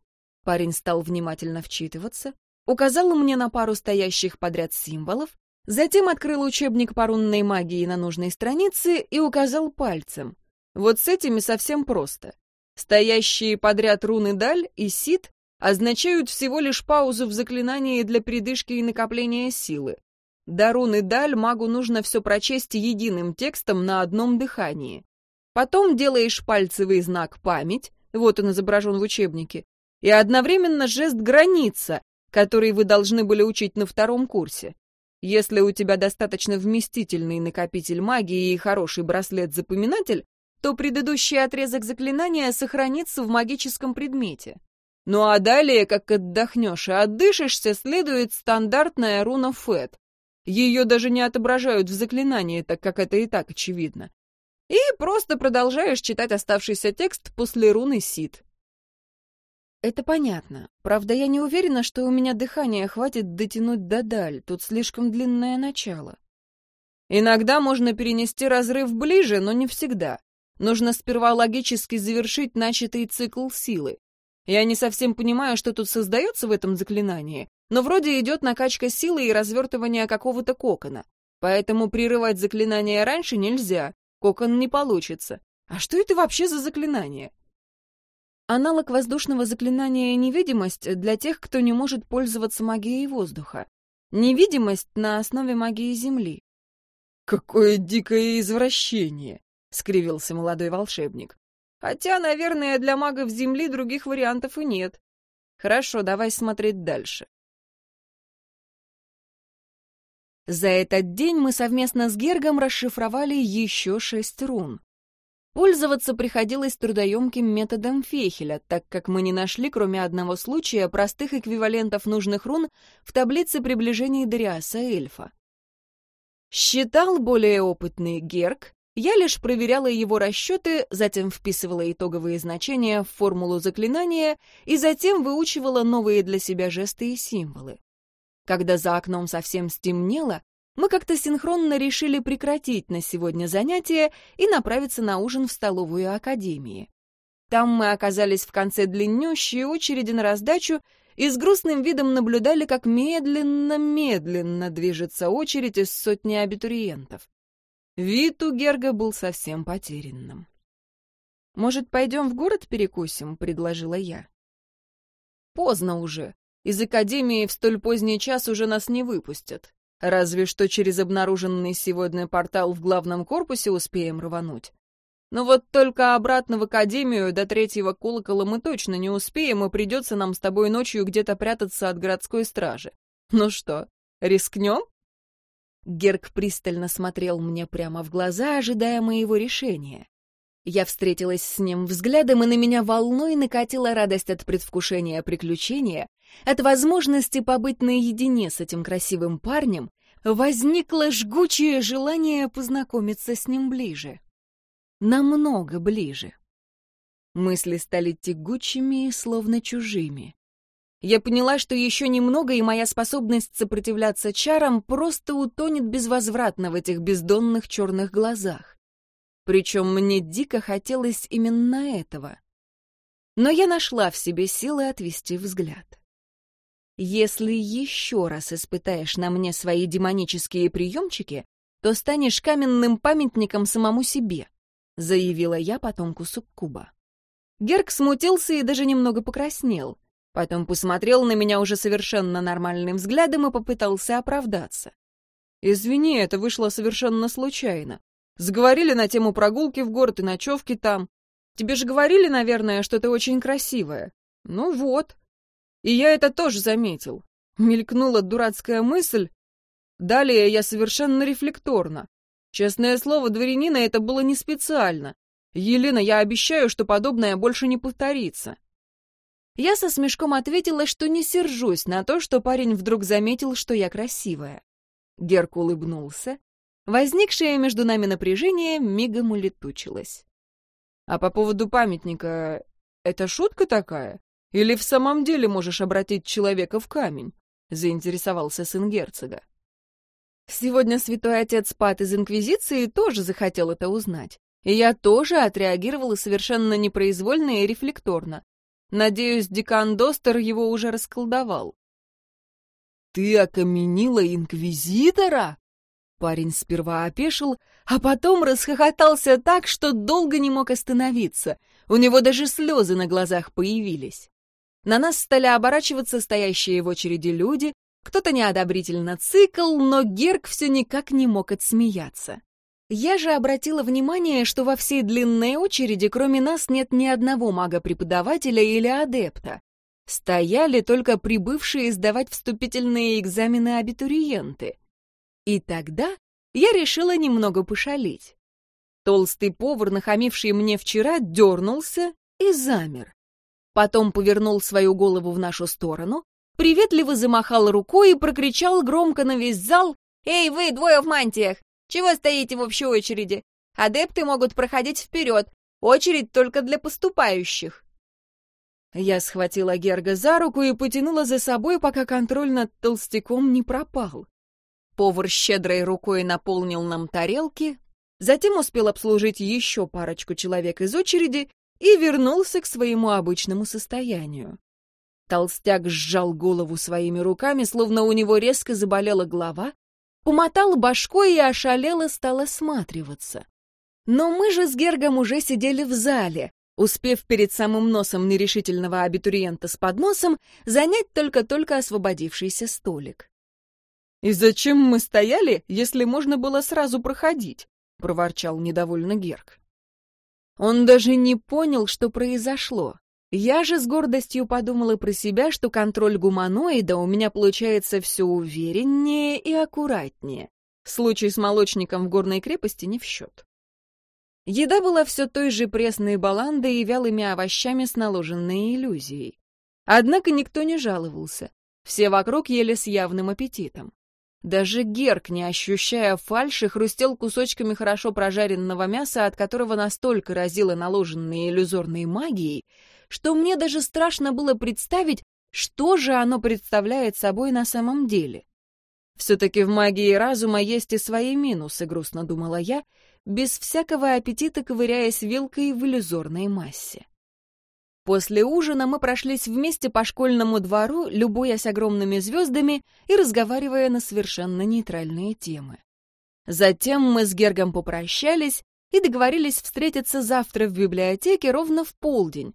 Парень стал внимательно вчитываться, указал мне на пару стоящих подряд символов, затем открыл учебник по рунной магии на нужной странице и указал пальцем. Вот с этими совсем просто. Стоящие подряд руны Даль и Сид означают всего лишь паузу в заклинании для передышки и накопления силы. Дарун и Даль магу нужно все прочесть единым текстом на одном дыхании. Потом делаешь пальцевый знак «память», вот он изображен в учебнике, и одновременно жест «граница», который вы должны были учить на втором курсе. Если у тебя достаточно вместительный накопитель магии и хороший браслет-запоминатель, то предыдущий отрезок заклинания сохранится в магическом предмете. Ну а далее, как отдохнешь и отдышишься, следует стандартная руна Фэт, ее даже не отображают в заклинании, так как это и так очевидно. И просто продолжаешь читать оставшийся текст после руны Сид. Это понятно. Правда, я не уверена, что у меня дыхания хватит дотянуть до даль. Тут слишком длинное начало. Иногда можно перенести разрыв ближе, но не всегда. Нужно сперва логически завершить начатый цикл силы. Я не совсем понимаю, что тут создается в этом заклинании, но вроде идет накачка силы и развертывание какого-то кокона. Поэтому прерывать заклинание раньше нельзя, кокон не получится. А что это вообще за заклинание? Аналог воздушного заклинания «Невидимость» для тех, кто не может пользоваться магией воздуха. Невидимость на основе магии Земли. «Какое дикое извращение!» — скривился молодой волшебник. «Хотя, наверное, для магов Земли других вариантов и нет. Хорошо, давай смотреть дальше. За этот день мы совместно с Гергом расшифровали еще шесть рун. Пользоваться приходилось трудоемким методом Фехеля, так как мы не нашли, кроме одного случая, простых эквивалентов нужных рун в таблице приближений Дариаса эльфа. Считал более опытный Герг, Я лишь проверяла его расчеты, затем вписывала итоговые значения в формулу заклинания и затем выучивала новые для себя жесты и символы. Когда за окном совсем стемнело, мы как-то синхронно решили прекратить на сегодня занятия и направиться на ужин в столовую Академии. Там мы оказались в конце длиннющей очереди на раздачу и с грустным видом наблюдали, как медленно-медленно движется очередь из сотни абитуриентов. Вид у Герга был совсем потерянным. «Может, пойдем в город перекусим?» — предложила я. «Поздно уже. Из академии в столь поздний час уже нас не выпустят. Разве что через обнаруженный сегодня портал в главном корпусе успеем рвануть. Но вот только обратно в академию до третьего колокола мы точно не успеем, и придется нам с тобой ночью где-то прятаться от городской стражи. Ну что, рискнем?» Герк пристально смотрел мне прямо в глаза, ожидая моего решения. Я встретилась с ним взглядом, и на меня волной накатила радость от предвкушения приключения, от возможности побыть наедине с этим красивым парнем, возникло жгучее желание познакомиться с ним ближе. Намного ближе. Мысли стали тягучими, словно чужими. Я поняла, что еще немного, и моя способность сопротивляться чарам просто утонет безвозвратно в этих бездонных черных глазах. Причем мне дико хотелось именно этого. Но я нашла в себе силы отвести взгляд. Если еще раз испытаешь на мне свои демонические приемчики, то станешь каменным памятником самому себе, заявила я потомку суккуба. Герк смутился и даже немного покраснел. Потом посмотрел на меня уже совершенно нормальным взглядом и попытался оправдаться. «Извини, это вышло совершенно случайно. Заговорили на тему прогулки в город и ночевки там. Тебе же говорили, наверное, что ты очень красивая. Ну вот. И я это тоже заметил. Мелькнула дурацкая мысль. Далее я совершенно рефлекторно. Честное слово, дворянина это было не специально. Елена, я обещаю, что подобное больше не повторится. Я со смешком ответила, что не сержусь на то, что парень вдруг заметил, что я красивая. Герк улыбнулся. Возникшее между нами напряжение мигом улетучилось. «А по поводу памятника, это шутка такая? Или в самом деле можешь обратить человека в камень?» — заинтересовался сын герцога. Сегодня святой отец Пат из Инквизиции тоже захотел это узнать. И я тоже отреагировала совершенно непроизвольно и рефлекторно. Надеюсь, декан Достер его уже расколдовал. «Ты окаменила инквизитора?» Парень сперва опешил, а потом расхохотался так, что долго не мог остановиться. У него даже слезы на глазах появились. На нас стали оборачиваться стоящие в очереди люди, кто-то неодобрительно цикл, но Герк все никак не мог отсмеяться. Я же обратила внимание, что во всей длинной очереди кроме нас нет ни одного мага-преподавателя или адепта. Стояли только прибывшие сдавать вступительные экзамены абитуриенты. И тогда я решила немного пошалить. Толстый повар, нахамивший мне вчера, дернулся и замер. Потом повернул свою голову в нашу сторону, приветливо замахал рукой и прокричал громко на весь зал «Эй, вы, двое в мантиях! Чего стоите в общей очереди? Адепты могут проходить вперед. Очередь только для поступающих. Я схватила Герга за руку и потянула за собой, пока контроль над толстяком не пропал. Повар щедрой рукой наполнил нам тарелки, затем успел обслужить еще парочку человек из очереди и вернулся к своему обычному состоянию. Толстяк сжал голову своими руками, словно у него резко заболела голова, Помотал башкой и ошалело стал осматриваться. Но мы же с Гергом уже сидели в зале, успев перед самым носом нерешительного абитуриента с подносом занять только-только освободившийся столик. «И зачем мы стояли, если можно было сразу проходить?» — проворчал недовольно Герг. Он даже не понял, что произошло. Я же с гордостью подумала про себя, что контроль гуманоида у меня получается все увереннее и аккуратнее. Случай с молочником в горной крепости не в счет. Еда была все той же пресной баландой и вялыми овощами с наложенной иллюзией. Однако никто не жаловался. Все вокруг ели с явным аппетитом. Даже Герк, не ощущая фальши, хрустел кусочками хорошо прожаренного мяса, от которого настолько разило наложенные иллюзорной магией, что мне даже страшно было представить, что же оно представляет собой на самом деле. Все-таки в магии разума есть и свои минусы, грустно думала я, без всякого аппетита ковыряясь вилкой в иллюзорной массе. После ужина мы прошлись вместе по школьному двору, любуясь огромными звездами и разговаривая на совершенно нейтральные темы. Затем мы с Гергом попрощались и договорились встретиться завтра в библиотеке ровно в полдень,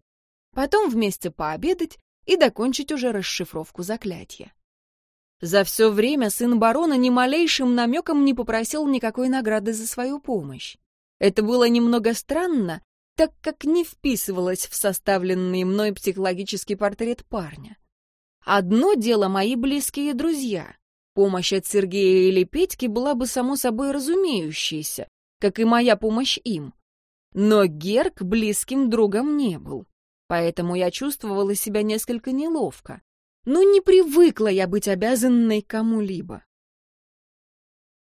потом вместе пообедать и докончить уже расшифровку заклятия. За все время сын барона ни малейшим намеком не попросил никакой награды за свою помощь. Это было немного странно, так как не вписывалось в составленный мной психологический портрет парня. Одно дело мои близкие друзья. Помощь от Сергея или Петьки была бы само собой разумеющейся, как и моя помощь им. Но Герк близким другом не был, поэтому я чувствовала себя несколько неловко. Ну, не привыкла я быть обязанной кому-либо.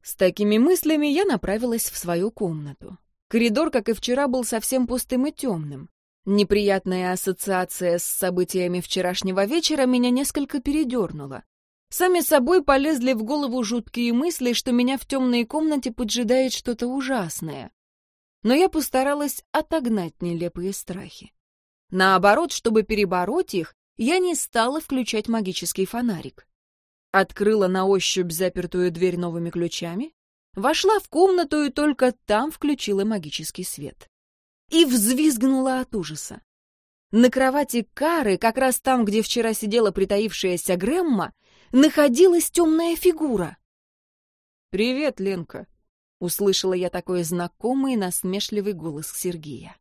С такими мыслями я направилась в свою комнату. Коридор, как и вчера, был совсем пустым и темным. Неприятная ассоциация с событиями вчерашнего вечера меня несколько передернула. Сами собой полезли в голову жуткие мысли, что меня в темной комнате поджидает что-то ужасное. Но я постаралась отогнать нелепые страхи. Наоборот, чтобы перебороть их, я не стала включать магический фонарик. Открыла на ощупь запертую дверь новыми ключами, Вошла в комнату и только там включила магический свет. И взвизгнула от ужаса. На кровати Кары, как раз там, где вчера сидела притаившаяся Грэмма, находилась темная фигура. «Привет, Ленка!» — услышала я такой знакомый насмешливый голос Сергея.